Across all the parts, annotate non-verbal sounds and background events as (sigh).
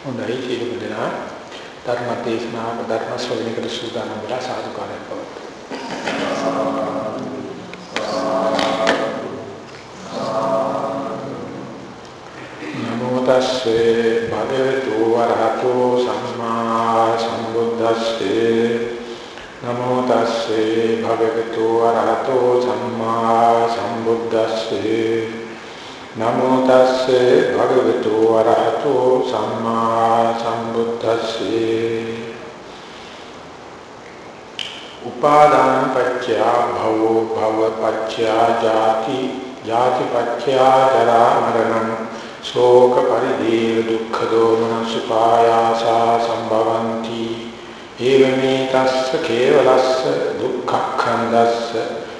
හොඳයි සියලුම දෙනා ධර්ම දේශනාව ධර්ම ශ්‍රවණයකට සූදානම් වෙලා සාදුකාරයක් පවතුන. නමෝ තස්සේ භගවතු වරහතෝ සම්මා සම්බුද්දස්සේ. නමෝ තස්සේ භගවතු වරහතෝ සම්මා සම්බුද්දස්සේ. නමෝ තස්සේ භගවතු වරහතෝ සම්මා සම්බුද්දස්සේ. උපාදාන පත්‍ය භවෝ භව පත්‍ය ජාති ජාති පත්‍ය ජරා මරණං ශෝක පරිදේව දුක්ඛ දෝමන සුපායාසා සම්භවಂತಿ. ඒවමේ තස්ස කේවලස්ස දුක්ඛඛන්දස්ස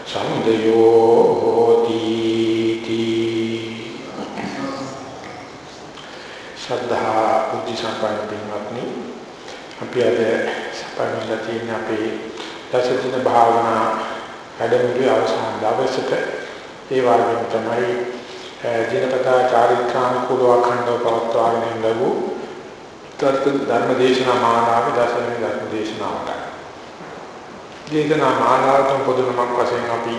සමුදයෝ හෝති. ශ්‍රද්ධා බුද්ධ සම්පන්න පින්වත්නි අපි අද සපන්නලා තියෙන අපේ දසදින භාවනා වැඩමුළුවේ අවසාන දවසට ඒ වගේම තමයි දිනපතා චාරිත්‍රානුකූලව අඛණ්ඩව පවත්වාගෙන ලැබූ තර්ක ධර්ම දේශනා මාලාවේ දසවෙනි ධර්ම දේශනාවට. දේශනා මාලාවට පොදුනමක් වශයෙන් අපි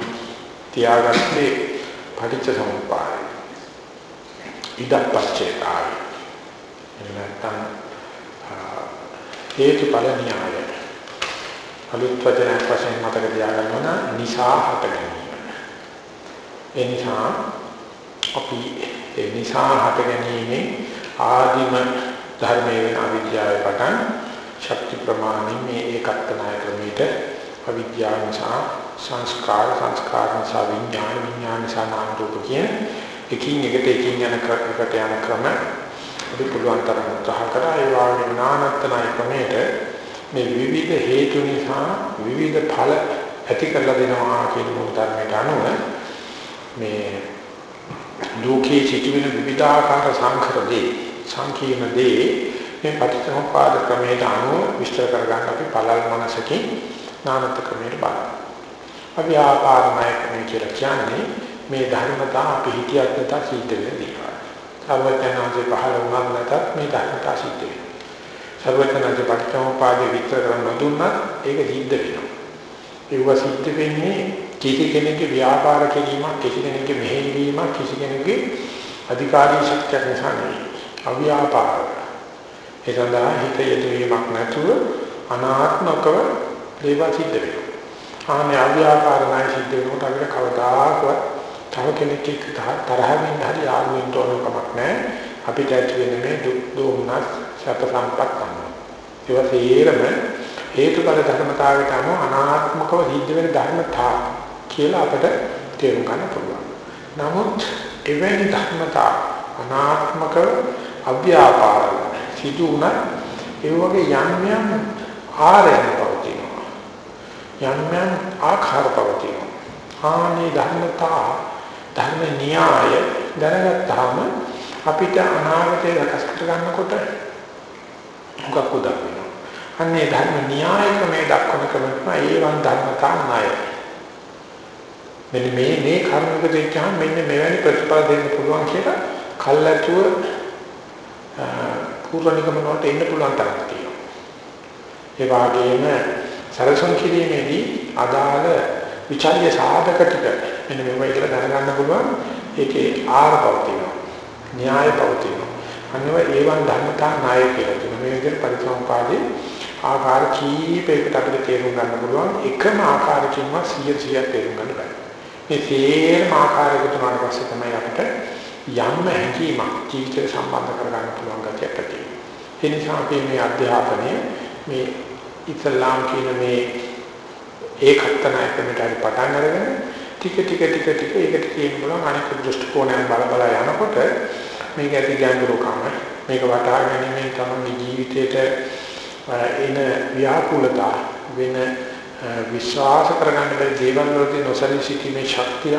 තියාගත්තේ පටිච්ච සමුප්පාදය. ඉදප්පච්චේතාවය. එන්නතන් හේතුඵල න්‍යාය. අලුත් වචනයක් වශයෙන් මතක තියාගන්න ඕන නිසා හට ගැනීම. ඒ නිසා අපි ඒ නිසා හට ගැනීමෙන් ආදිම ධර්මයේ වෙන අවිද්‍යාවේ පටන් ශක්ති ප්‍රමාණය මේ ඒකත්නාය ක්‍රමයට අවිද්‍යාව නිසා සංස්කාර සංස්කාර නිසා විඥාන විඥාන නිසා නාම රූප කියන එකින් එකට එකින් යන එකට යන ක්‍රම අපි පුළුවන් තරම් උත්සාහ කරා ඒ වගේ නානත්තනාය ක්‍රමයට මේ විවිධ හේතු නිසා විවිධ ඵල ඇති කරලා දෙනවා කියන මොහොත ධර්මයට අනුව මේ ලෝකයේ සිටින විවිධාකාර සංඛර දේ සංකීර්ණ දේ මේ පටිච්චසමුප්පාද ක්‍රමයට අනුව විස්තර කරගන්න අපි පළල් මනසකින් නානත් ක්‍රමයට බලමු. අපි ආකාරමය ක්‍රමය කියලා කියන්නේ මේ ධර්මතා අපි හිතියත් නැත සිද්ධ වෙන දේවල්. සර්වඥාන්සේ පහළ වුණත් නැතත් මේ ධර්මතා සිද්ධ වෙනවා. සර්වඥාන්සේ පටිච්චසමුප්පාද විස්තර කරන දුන්නත් ඒක සිද්ධ වෙනවා. ඒව සිද්ධ වෙන්නේ කිසි කෙනෙකුගේ ව්‍යාපාර කිරීමක් කිසි කෙනෙකුගේ මෙහෙයවීමක් කිසි කෙනෙකුගේ අධිකාරී ශක්තියක් නිසා නෙවෙයි අව්‍යාපාර ඒ සඳහා හිත යෙදවීමක් නැතුව අනාත්මකව දේවල් සිද්ධ වෙනවා ආනේ අව්‍යාපාර නැයි සිද්ධ වෙනකොට අපිට කවදාකවත් තව කෙනෙක් එක්ක තරහින් හරි ආවෙන්න ඕන කමක් නැහැ අපිට ඇති වෙන මේ දුක් දුම්නස් සැප සම්පත් ගන්නවා ඒවා තේරම හේතුඵල ධර්මතාවයට අනුව අනාත්මකව සිද්ධ වෙන ධර්මතා කියලා අපිට තේරුම් ගන්න පුළුවන්. නමුත් එවැනි ධර්මතා අනාත්මක අව්‍යාපාර සිදු වුණ ඒ වගේ යම් යම් ආරයන් පවතිනවා. යම් යම් ආකාර පවතිනවා. ආනි ධර්මතා ධර්ම න්‍යාය දැනගත්තාම අපිට අනාගතේ රැකස් කර ගන්නකොට මොකක් උදා වෙනවා. අන්නේ ධර්ම න්‍යාය ක්‍රමයේ දක්වන ක්‍රමය ඒවන් ධර්මතා ණය. මෙන්න මේ මේ කර්මයක දෙච්චාම මෙන්න මෙවැනි ප්‍රතිඵල දෙන්න පුළුවන් කියලා කල්ැතුව පූර්වනිකම වලට එන්න පුළුවන් තරක් තියෙනවා. ඒ වගේම සරසම් කිරීමේදී අදාළ විචාරය සාධක ටික මෙන්න මේවයි කියලා දැනගන්න පුළුවන් ඒකේ ආරපව තියෙනවා. න්‍යාය පවතිනවා. අන්නව ඒවන් ධර්මතා ණය කියලා කියනවා. මේ විදිහට පරිසම්පාදේ ආකාර කීපයකට අපිට තේරුම් ගන්න පුළුවන් එකම ආකාරකින්ම 100 100ක් තේරුම් ගන්න බෑ. මේ තේරම ආකාරයකට උනාට පස්සේ තමයි අපිට යම් හැඟීමක් ජීවිතේ සම්බන්ධ කරගන්න පුළුවන් ගැටයක් ඇති වෙන්නේ. ඒ නිසා අපි මේ අධ්‍යාපනය මේ ඉස්ලාම් කියන මේ ඒකත්තනාය ක්‍රමයට පටන් අරගෙන ටික ටික ටික ටික ඒකට කියන්න පුළුවන් අනිත් දෘෂ්ටි කෝණයෙන් බල බල යනකොට මේක ඇති ගැඹුරුකම මේක වටහා ගැනීමෙන් තමයි ජීවිතේට එන ව්‍යාකූලතා වෙන විශ්වාස කරගන්න බැරි දේවල් වලදී නොසලී සිටීමේ ශක්තිය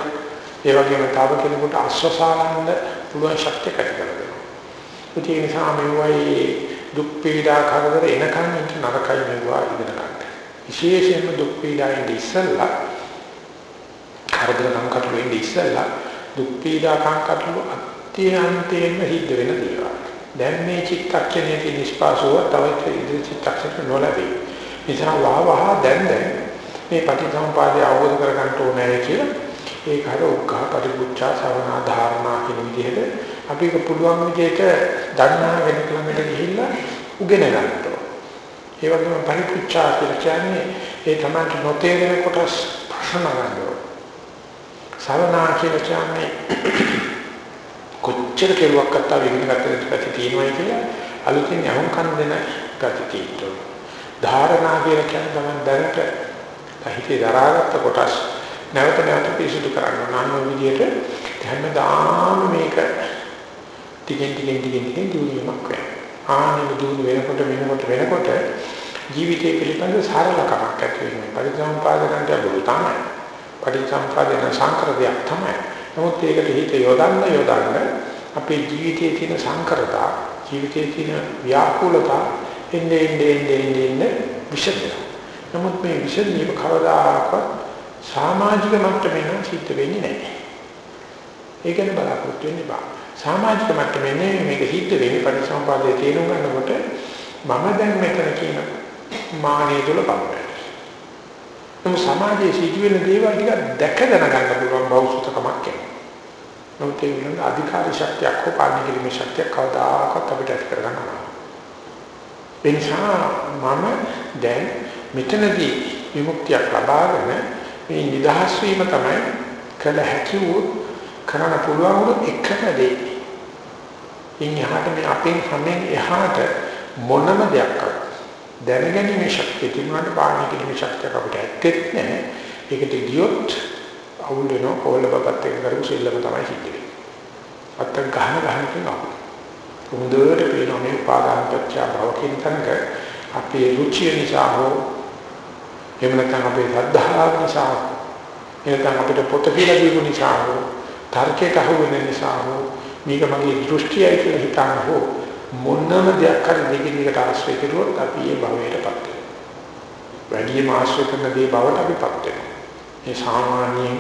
ඒ වගේම තව කෙනෙකුට අස්වසාලන්න පුළුවන් ශක්තිය කැටි කරගන්නවා. ඒ නිසා මෙවයි දුක් පීඩා කරදර එනකන් ඉන්න නරකයි මෙවුවා ඉගෙන ගන්න. විශේෂයෙන්ම දුක් පීඩාවෙන් ඉස්සෙල්ලා කරදර නම් කටුවෙන් ඉස්සෙල්ලා දුක් පීඩා කංකටු අත්‍යන්තයෙන්ම හිද්ද වෙන දේවල්. දැන් මේ චිත්තක්ෂණයේ නිස්පාසුව තව ඉදිරි චිත්තක්ෂණ නොලැබේ. නිසා වහවහ දැන් දැන් මේ පටිච්චසමුපාදය අවබෝධ කරගන්න ඕනේ කියලා ඒක හර උග්ඝා පරිපුච්ඡා සවනා ධාරණා කියන විදිහට අපි ඒක පුළුවන් විදිහට දන්නා වෙන ක්‍රමයකට ගිහිල්ලා උගෙන ගන්නවා. ඒ වගේම පරිපුච්ඡා කියලා කියන්නේ ඒ තමයි නොතේරෙන කොටස් ප්‍රශ්න ගන්නවා. සවනා කියලා කියන්නේ කොච්චර කෙරුවක් අත්තා වෙන ගැටට තියෙනවා කියලා අලුතින් අහුම්කම් දෙන ගැටි තියෙනවා. ධාරණා කියලා කියන්නේ තමයි දැනට හිතේ දරාගත්ත කොටස් නැවත නැවත පිරිසුදු කරන්න නම් විදිහට හැමදාම මේක ටිකෙන් ටිකෙන් ටිකෙන් ටිකෙන් දියුණුවක් වෙනවා. ආනෙ දියුණු වෙනකොට වෙනකොට වෙනකොට ජීවිතේ පිළිබඳ සරලකමක් ඇති වෙනවා. පරිසම්පාදනට බුදු තමයි. පරිසම්පාදන සංකරදයක් තමයි. නමුත් ඒකට හිත යොදන්න යොදන්න අපේ ජීවිතයේ තියෙන සංකරතා, ජීවිතයේ තියෙන ව්‍යාකූලතා එන්නේ එන්නේ එන්නේ විෂදයක්. නමුත් මේ විෂදීව කවදාකවත් සමාජික මට්ටමේ සිද්ධ වෙන්නේ නැහැ. ඒක ගැන බලාපොරොත්තු වෙන්න බෑ. සමාජික මට්ටමේ නෙමෙයි මේක සිද්ධ වෙන්නේ පරිසම්පාදයේ තේරුම් ගන්නකොට මම දැන් මෙතන කියන මානිය තුල පමණයි. නමුත් සමාජයේ සිදුවෙන දේවල් ටික දැක දැනගන්න පුළුවන් බෞද්ධකමක් එනවා. නමුත් ඒ වෙනද අධිකාරී ශක්තියක් හෝ පාලනය කිරීමේ ශක්තියක් කවදාකවත් අපිට ඇති කරගන්න බෑ. ඒ නිසා මම දැන් මෙතනදී විමුක්තියක් ලබාගෙන මේ නිදහස් වීම තමයි කළ හැකි වූ කරන්න පුළුවන් වූ එකම දේ. ඉන් එහාට මේ අපෙන් හැමෙන් එහාට මොනම දෙයක් දැනගැනීමේ ශක්තිය තිබුණාට පාලනය කිරීමේ ශක්තියක් අපිට ඇත්තෙත් නැහැ. ඒකට ගියොත් අවුල් වෙනවා කොල්ල බබත් එක කරපු සෙල්ලම තමයි සිද්ධ වෙන්නේ. අත්ත ගහන ගහන කෙනා. හොඳට පේනවා මේ උපාදාන පත්‍ය භව කියන තැනක අපේ රුචිය නිසා හෝ එහෙම නැත්නම් අපේ ශ්‍රද්ධාව නිසා එහෙනම් අපිට පොත කියලා දීපු නිසා හෝ තර්කයට අහු වෙන නිසා හෝ මේක මගේ දෘෂ්ටියයි කියලා හිතන හෝ මොනම දෙයක් හරි දෙකින් එකට ආශ්‍රය කරුවොත් අපි ඒ භවයටපත් වෙනවා. වැඩිම ආශ්‍රය කරන දේ බවට අපිපත් වෙනවා. මේ සාමාන්‍යයෙන්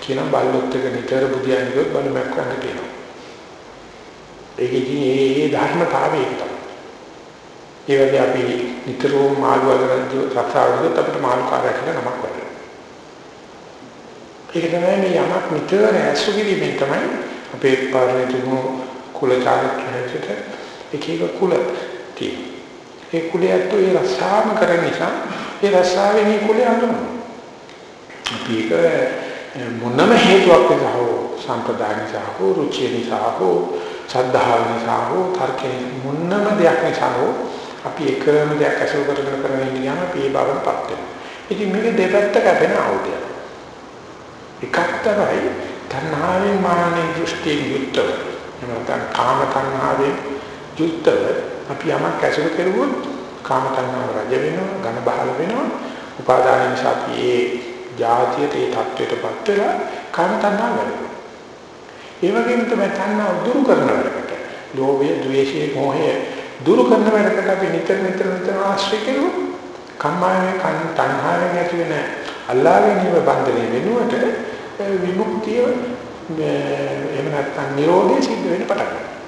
කියන බල්ලොත් එක නිතර බුදියන්නේ ගොත් බලමක් කරන්න කියනවා. ඒකෙදී ඒ ඒ ධර්මතාවය ඒක තමයි. ඒ වගේ අපි නිතරම මාළු වලට රස්සාවලට අපිට මාළු කාර්යයක් කියලා නමක් වැඩනවා. ඒක තමයි මේ යමක් නිතර ඇසු කිරීමෙන් තමයි අපේ පාරමිතුමු කුල චාරිත්‍රයට එක එක කුල තියෙනවා. ඒ කුලයට ඒ රස්සාවම කරන නිසා ඒ රස්සාවේ මේ කුලය අඳුරනවා. අපි ඒක මොනම හේතුවක් නිසා හෝ සම්ප්‍රදාය නිසා හෝ රුචිය නිසා හෝ ශ්‍රද්ධාව නිසා හෝ තර්කේ මොනම දෙයක් නිසා හෝ අපි එකම දෙයක් අසුර කරගෙන කරගෙන ඉන්න ගියාම අපි ඒ බවටපත් වෙනවා. ඉතින් මේක දෙපැත්ත කැපෙන ආයුධයක්. එකක් තමයි තණ්හාවෙන් මානෙ දෘෂ්ටියෙන් යුක්තව. එනකම් කාම තණ්හාවෙන් යුක්තව අපි යමක් ඇසුරු කරුවොත් කාම තණ්හාව රජ වෙනවා, ඝන බහල වෙනවා. උපාදාන නිසා අපි ඒ જાතියට ඒ தත්වයටපත් වෙලා කාම තණ්හාව වැඩෙනවා. ඒ වගේම තමයි තණ්හාව දුරු කරන වැඩකට, ලෝභය, ද්වේෂය, මෝහය දුරු කරන වැඩකට අපි නිතර නිතර නිතර ආශ්‍රය කරුවොත් කම්මාවේ කන් තණ්හාවෙන් ඇති වෙන අල්ලාගෙන ඉව බන්ධනේ වෙනුවට විමුක්තිය එහෙම නැත්නම් නිරෝධය සිද්ධ වෙන්න පටන් ගන්නවා.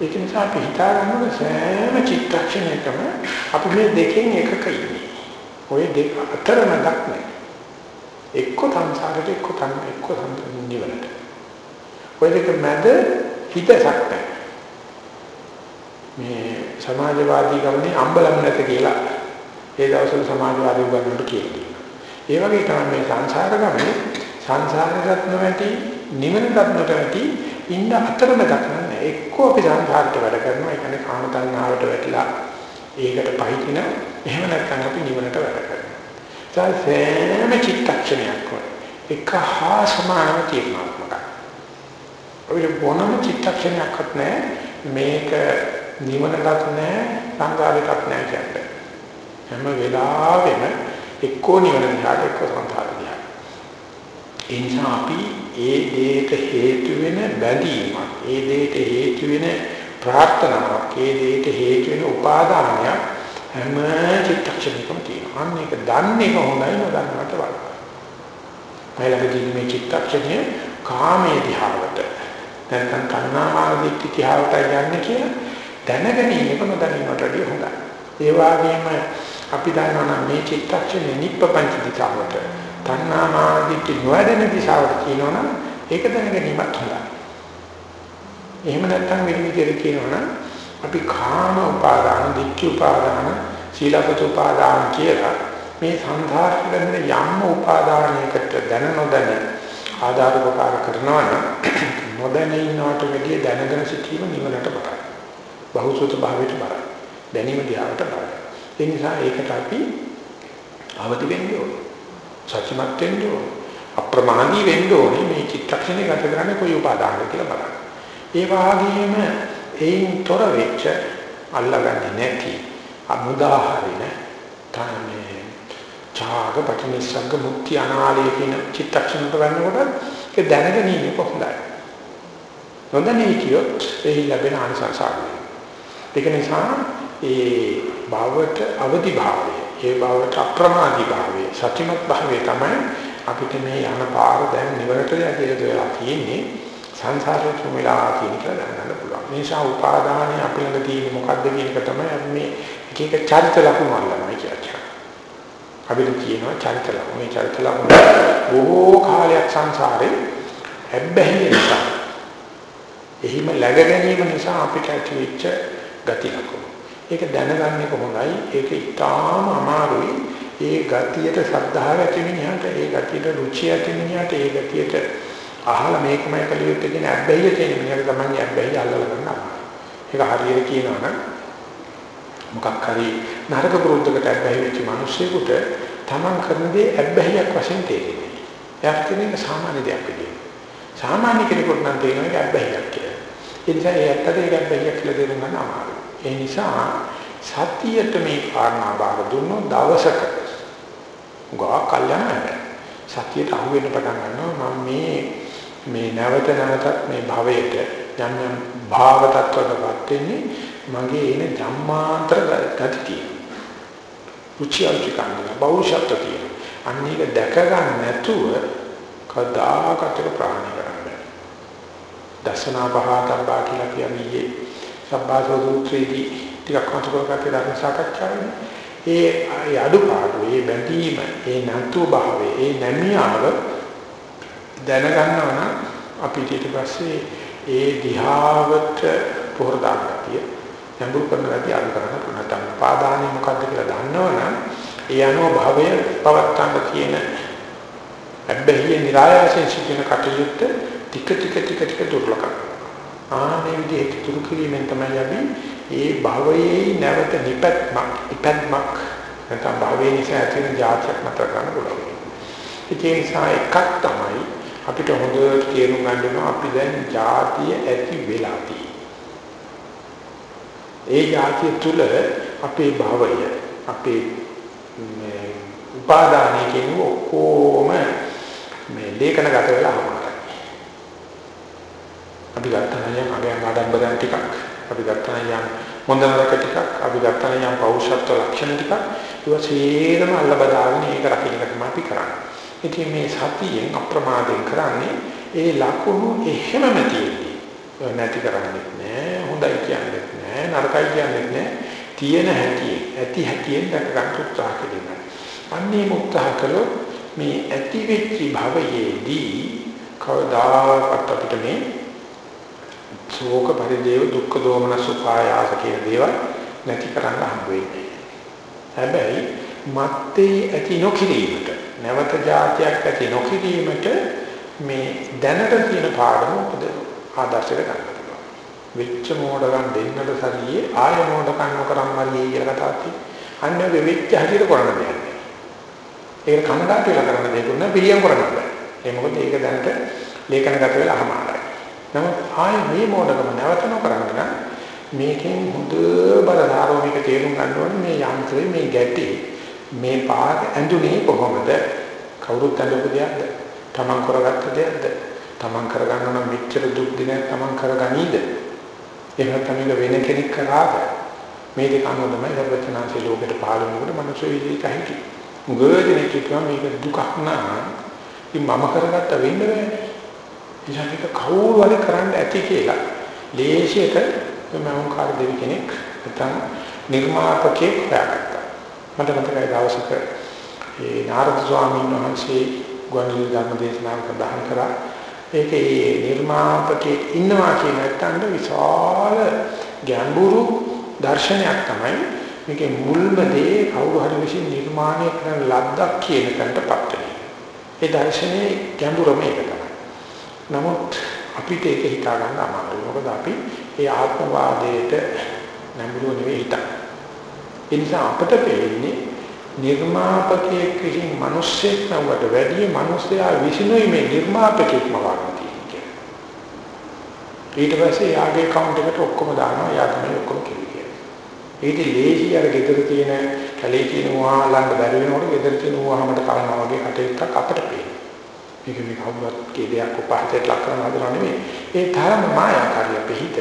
ඒක නිසා අපි හිතා ගන්න සෑම චිත්තක්ෂණයකම අපි මේ දෙකෙන් එකක ඉන්නේ. ওই දෙක අතරමැදක් නැහැ. එක්ක සංසාරයට එක්ක තන් එක්ක නිවනට. ওই දෙක මැද හිතසක් නැහැ. මේ සමාජවාදී ගමනේ අම්බලම් නැත කියලා ඒ දවස්වල සමාජවාදී උගන්වන්නට කියලා. ඒ වගේ තමයි මේ සංසාර ගමනේ සංසාරගත නොවැටි නිවනට නොවැටි ඉන්න අතරමැදක් නැහැ. එක්කෝ අපි සංසාරට වැඩ කරනවා. ඒ කියන්නේ කාම තණ්හාවට වැටිලා ඒකට පහින එහෙම නැත්නම් අපි නිවනට වැඩ කරනවා. සෑම චිත්තක්ෂණයක් එක හා සමානව තීරණාත්මකයි. ඔය මොනම චිත්තක්ෂණයක්වත් නැහැ මේක නිවනටත් නැහැ සංසාරයටත් නැහැ කියන්නේ. හැම වෙලාවෙම එක්කෝ නිවන දිහාට එක්කෝ සංසාරය දිහාට. ඒ නිසා අපි ඒ දේට හේතු වෙන බැඳීමක්, ඒ දේට හේතු වෙන ප්‍රාර්ථනාවක්, ඒ දේට හේතු වෙන උපාදානයක් හැම චිත්තක්ෂණයකම තියෙනවා. අන්න ඒක දන්නේ කොහොමයි නොදන්නවට වඩා. මයිලකදී මේ චිත්තක්ෂණය කාමයේ දිහාවට නැත්නම් කන්නාමාන දිට්ඨි තියාවට යන්නේ කියලා දැනගැනීමක නොදැනීමට වඩා හොඳයි. ඒ වගේම අපි දන්නවා මේ චිත්තක්ෂණේ නිප්පපංච දිශාවට තණ්හාමාන දිට්ඨි නොවැඩෙන දිශාවට කියනවනම් ඒක දැනගැනීමත් හොඳයි. එහෙම නැත්නම් වෙන විදිහට කියනවනම් අපි කාම උපාදාන, ditthi උපාදාන, සීලපත උපාදාන කියලා මේ සංසාරයෙන් යම් උපාදානයකට දැන නොදැන ආදාර උපකාර කරනවා නම් (clears throat) නොදැන ඉන්නවට වැඩිය දැනගෙන සිටීම නිවනට බරයි. බහුසුත භාවයට බරයි. දැනීම දිහාට බරයි. ඒ නිසා ඒකට අපි අවදි වෙන්න ඕනේ. සත්‍යමත් වෙන්න ඕනේ. අප්‍රමාදී වෙන්න ඕනේ මේ චිත්තක්ෂණය ගත කරන්නේ කොයි උපාදානද කියලා බලන්න. ඒ වගේම ඒන් තොර වෙච්ච අල්ලගන්නේ නැති අමුදාහරින තමයි ඡාග පටිනිස්සග්ග මුක්ති අනාලය කියන චිත්තක්ෂණයට ගන්නකොට ඒක දැනගෙන ඉන්නේ කොහොමදයි නොදැනී කියොත් ඒ ලැබෙන ආනිසංසාරය ඒක නිසා ඒ භාවයට අවදි භාවය ඒ භාවයට අප්‍රමාදී භාවය සත්‍යමත් භාවය තමයි අපිට මේ යන පාර දැන් නිවරට යකියලා තියෙන්නේ සංසාරේ තුමිලා කියන එක දැනගන්න පුළුවන්. මේ නිසා උපාදානයේ අපි ළඟ තියෙන මොකද්ද කියන එක තමයි අපි මේ එක එක චරිත ලක්ෂණ අල්ලනවා කියන්නේ. අපිට කියනවා චරිත ලක්ෂණ. මේ චරිත ලක්ෂණ බොහෝ කාලයක් සංසාරේ හැබ්බැහි නිසා එහිම läග ගැනීම නිසා අපිට ඇතිවෙච්ච ගති ලක්ෂණ. ඒක දැනගන්නේ කොහොමයි? ඒක ඉතාම අමාරුයි. ඒ ගතියට ශ්‍රද්ධාව ඇති මිනිහට, ඒ ගතියට රුචිය ඇති මිනිහට, ඒ ගතියට අහලා මේකමයි කළ යුත්තේ කියන අබ්බැහිය තියෙන මිනිහට තමයි අබ්බැහිය අල්ලලා ගන්න ඒක හරියට කියනවා නම් මොකක් හරි නරක ප්‍රවෘත්තකට අබ්බැහි වෙච්ච මිනිස්සෙකුට තමන් කරන දේ අබ්බැහියක් වශයෙන් තේරෙන්නේ. එයාට කියන්නේ සාමාන්‍ය දෙයක් විදියට. සාමාන්‍ය කෙනෙකුට නම් තේරෙන්නේ අබ්බැහියක් කියලා. ඒ නිසා ඒ ඇත්තට ඒක අබ්බැහියක් කියලා තේරුම් ගන්න අමාරුයි. ඒ නිසා සතියට මේ කාරණා බාර දුන්නොත් දවසක ගා කල්යනා සතියට අහු වෙන්න පටන් ගන්නවා මම මේ මේ නැවත නැවතත් මේ භවයට යම් යම් භාව තත්ත්වයකටපත් වෙන්නේ මගේ එන ධම්මාන්තර ගතිය. උචියල්චිකන්න බෞෂත්ව තියෙන. අන්න ඒක දැක ගන්න නැතුව කදාකට ප්‍රාණි කරන්න. දසනා පහතබ්බා කියලා කියන්නේ සබ්බාසෝ සූත්‍රයේදී ටිකක් මතක කරගන්න ධර්ම සාකච්ඡාවේ ඒ අඩුපාඩු, ඒ බැඳීම, ඒ නැතු භාවය, ඒ නැමියාව දැනගන්නවා නම් අපිට ඊට පස්සේ ඒ දිහාවට පොහොර දාගතිය යඹුල් කරන ගැටි අඩු කරන්න පුළුවන්. නැත්නම් පාදානෙ මොකද්ද කියලා දන්නවනම් ඒ අනුව භවය පවත්තන්න කියන හැබැයි නිරායයෙන් සිටින කටයුත්ත ටික ටික ටික ටික දුර්ලභ කරනවා. ආනේ විදිහට තුරු කිරීමෙන් තමයි අපි ඒ භවයේ නැවත නිපැත්මක් ඉපැත්මක් නැත්නම් භවයේ නිසා ඇති වෙන જાතියක් මත ගන්න පුළුවන්. ඒ නිසා එකක් තමයි අපිට හොඳට තේරුම් ගන්න ඕන අපි දැන් જાතිය ඇති වෙලා ඒ જાතිය තුල අපේ භවය අපේ මේ උපාදානයේ කියන ඔක්කොම මේ ලේඛනගත වෙලා ආවා. අපි ගත්තා නම් අගයන් ආඩම්බරයන් ටිකක් අපි ගත්තා නම් හොඳ නරක ටිකක් අපි ගත්තා නම් පෞරුෂත්ව ලක්ෂණ ටිකක් ඒවා සේරම අල්ල බදාගෙන ඒක රකින්න තමයි අපි කරන්නේ. ඉතින් මේ සතියෙන් අප්‍රමාදයෙන් කරන්නේ ඒ ලකුණු එහෙමම තියෙන්නේ. නැති කරන්නේ නැහැ, හොඳයි කියන්නේ නැහැ, නරකයි කියන්නේ නැහැ. තියෙන හැටි, ඇති හැටියෙන් දැක ගන්න උත්සාහ කිරීම. අන්නේ උත්සාහ කළොත් මේ ඇති වෙච්ච භවයේදී කවදාකවත් අපිට මේ ශෝක පරිදේව දුක්ඛ දෝමන සුඛායාස කියන දේවල් නැති කරන්න හම්බ වෙන්නේ. හැබැයි මත්තේ ඇති නොකිරීමට නැවත જાතියක් ඇති නොකිරීමට මේ දැනට තියෙන පාඩම උපද ආදර්ශයට ගන්න පුළුවන්. වෙච්ච මොඩකම් දෙන්නට සරියේ ආය මොඩකම් නොකරම් මරියේ කියලා කතාවක් තියෙනවා. අන්න ඔය වෙච්ච හැටියට කරන්න දෙයක් නෑ. ඒක කමඩාට වෙලා කරන්න දෙයක් නෑ පිළියම් කරන්න බෑ. ඒ මොකද ඒක දැනට ලේඛනගත වෙලා අහමාරයි. නමුත් ආය මේ මොඩකම නැවත නොකරන්න නම් මේකෙන් හොඳ බලධාරෝ මේක තේරුම් ගන්න ඕනේ මේ යන්ත්‍රයේ මේ ගැටේ මේ පාර ඇඳුනේ කොහොමද? කවුරුත් ඇඳපු දෙයක්ද? තමන් කරගත්ත දෙයක්ද? තමන් කරගන්න නම් මෙච්චර දුක් දිනක් තමන් කරගනීද? එහෙම තමයි වෙන කෙනෙක් කරාද? මේ දෙක අනුව තමයි සර්වචනාංශී ලෝකෙට පහළ වෙනකොට මනුෂ්‍ය විදිහට හිටි. මුගදෙනෙක් කියනවා මේක දුකක් නා. ඉතින් මම කරගත්ත වෙන්න බෑනේ. ඉතින් කවුරු හරි කරන්න ඇති කියලා ලේසියට මම කාර දෙවි කෙනෙක් නැත්නම් නිර්මාපකෙක් හොයාගත්තා. මට මතකයි දවසක ඒ නාරද ස්වාමීන් වහන්සේ ගුවන්විදුලි ධර්ම දේශනාවක දහම් කරා ඒකේ නිර්මාපකෙක් ඉන්නවා කියන එකට විශාල ගැඹුරු දර්ශනයක් තමයි මේකේ මුල්ම දේ කවුරු හරි විසින් නිර්මාණය කරන ලද්දක් කියන කන්ටපත් වෙනවා. ඒ දර්ශනේ ගැඹුරම ඒක තමයි. නමුත් අපිට ඒක හිතා ගන්න අමාරුයි. මොකද අපි ඒ ආත්මවාදයට නැඹුරු නෙවෙයි හිතන්නේ. ඒ නිසා අපිට පෙන්නේ නිර්මාපකයෙක් විසින් මිනිස්සෙක් නවට වැඩිය මිනිස්සයා විසිනුයි මේ නිර්මාපකයෙක්ම වගේ ඊට පස්සේ යාගේ account එකට ඔක්කොම දානවා යා තමයි ඔක්කොම කෙරුවේ. ඊට ලේසි අර ගෙදර තියෙන කැලේ තියෙන උවාලන්න බැරි වෙනකොට ගෙදර තියෙන උවාමකට කලනවා වගේ කටයුත්තක් අපිට පේනවා. මේක මේ කවුරුත් කේදයක් උපහාසයට ලක් කරන හදනවා නෙමෙයි. ඒ තරම මායාකාරී අපේ හිත.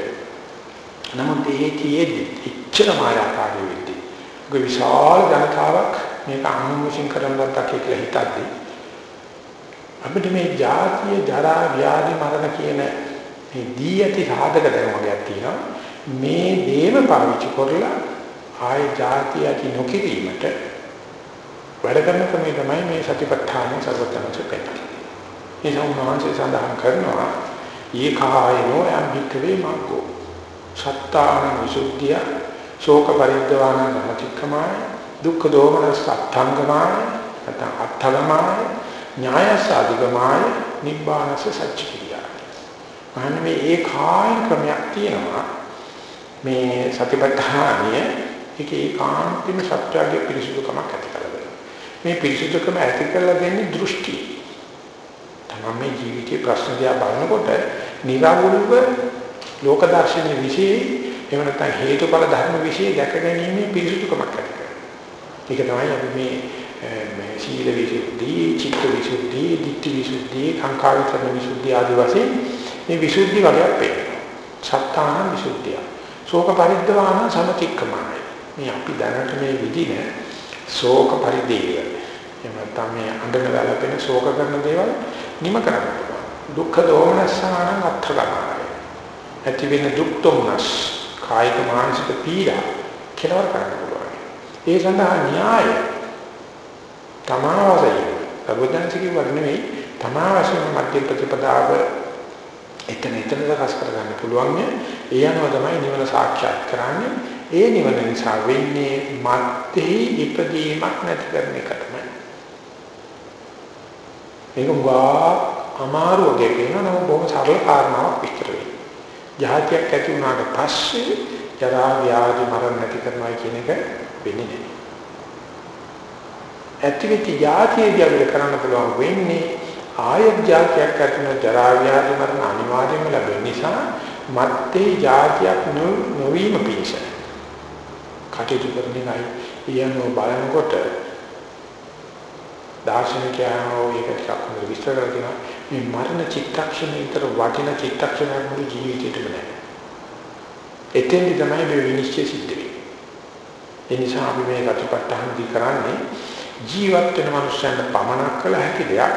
නමුත් ඒ තියෙද්දි ඉච්ඡර මායාකාරී වෙද්දි. ඔය විශාල ජනතාවක් මේක අනුමුෂින් කරන ලද්දක් කියලා හිතද්දි අපිට මේ ජාතිය ජරා ව්‍යාධි මරණ කියන මේ දී ඇති සාධක ධර්මයක් තියෙනවා. මේ දේව පාවිච්චි කරලා ආය ජාතිය ඇති නොකිරීමට වැඩ කරන ක්‍රමය තමයි මේ සතිපට්ඨාන සර්වඥාන්සේ පෙන්නන්නේ. ඒ සම්මාංශය සඳහන් කරනවා ඒකායනෝ අම්බිකවේ මග්ගෝ සත්තාන විසුද්ධිය ශෝක පරිද්දවාන සමතික්කමාය දුක්ඛ දෝමන සත්‍යංගමාය නැත්නම් අත්ථගමාය ඥායසාධිගමාය නිබ්බානස සච්චිකිරිය. අනේ මේ ඒකායන ක්‍රමයක් තියෙනවා මේ සතිපට්ඨානිය ඒක ඒකාන්තිම සත්‍යයේ පිරිසුදුකමක් ඇති කරගන්න. මේ පිරිසුදුකම ඇති කරලා දෙන්නේ දෘෂ්ටි. තමයි මේ ජීවිතයේ ප්‍රශ්න දිහා බලනකොට නිරවුල්ව ලෝක දර්ශනයේ විශේෂ එහෙම නැත්නම් හේතුඵල ධර්ම විශේෂ දැක ගැනීමේ පිරිසුදුකමක් ඇති කරගන්න. ඒක තමයි අපි මේ මේ සීල විසුද්ධි, චිත්ත විසුද්ධි, ditthi විසුද්ධි, කාංකා විතරණ විසුද්ධි ආදී වශයෙන් මේ විසුද්ධි වර්ගයක් පෙන්නනවා. සත්තාන විසුද්ධිය. ශෝක පරිද්දවාන සමතික්කමයි. මේ අපි දැනට මේ විදින ශෝක පරිදේව. එහෙම නැත්නම් මේ අඬන වැළපෙන ශෝක කරන දේවල් නිම කරන්න පුළුවන්. දුක්ඛ දෝමනස්සාන අත්ථගමයි. ඇති වෙන දුක් තොමනස් කායික මානසික පීඩා කෙලවර කරන්න පුළුවන්. ඒ සඳහා න්‍යාය තමාවසයි. සර්වඥාන්සේගේ වර්ණනේ තමාවසම මධ්‍ය ප්‍රතිපදාව එතන එතන දකස් කරගන්න පුළුවන්. ඒ අනුව තමයි නිවන සාක්ෂාත් කරන්නේ. ඒ නිවන නිසා වෙන්නේ මත්තේ ඉපදීමක් නැති කරන එක තමයි. මේක ගා අමාරු වගේ වෙනවා නම් බොහොම සරල කාරණාවක් විස්තර වෙනවා. ජාතියක් ඇති වුණාට පස්සේ ජරා ව්‍යාධි මරණ නැති කරනවා කියන එක වෙන්නේ නැහැ. ඇතිවිච්ච ජාතියදී අපිට කරන්න පුළුවන් වෙන්නේ ආයත් ජාතියක් ඇතිවෙන ජරා ව්‍යාධි මරණ අනිවාර්යයෙන්ම ලැබෙන නිසා මත්තේ ජාතියක් නොවීම පිණිස කටයුතු කරන එකයි ඊයන්ව බලනකොට දාර්ශනිකයෝ ඒක ටිකක් හොඳට විස්තර කරගෙන මේ මරණ චිත්තක්ෂණය විතර වටින චිත්තක්ෂණයක් මුළු ජීවිතේටම නැහැ. එතෙන්දි තමයි මේ විනිශ්චය සිද්ධ වෙන්නේ. ඒ නිසා අපි මේ රටපට්ටහන්දි කරන්නේ ජීවත් වෙන මනුස්සයන්ට පමනක් කළ හැකි දෙයක්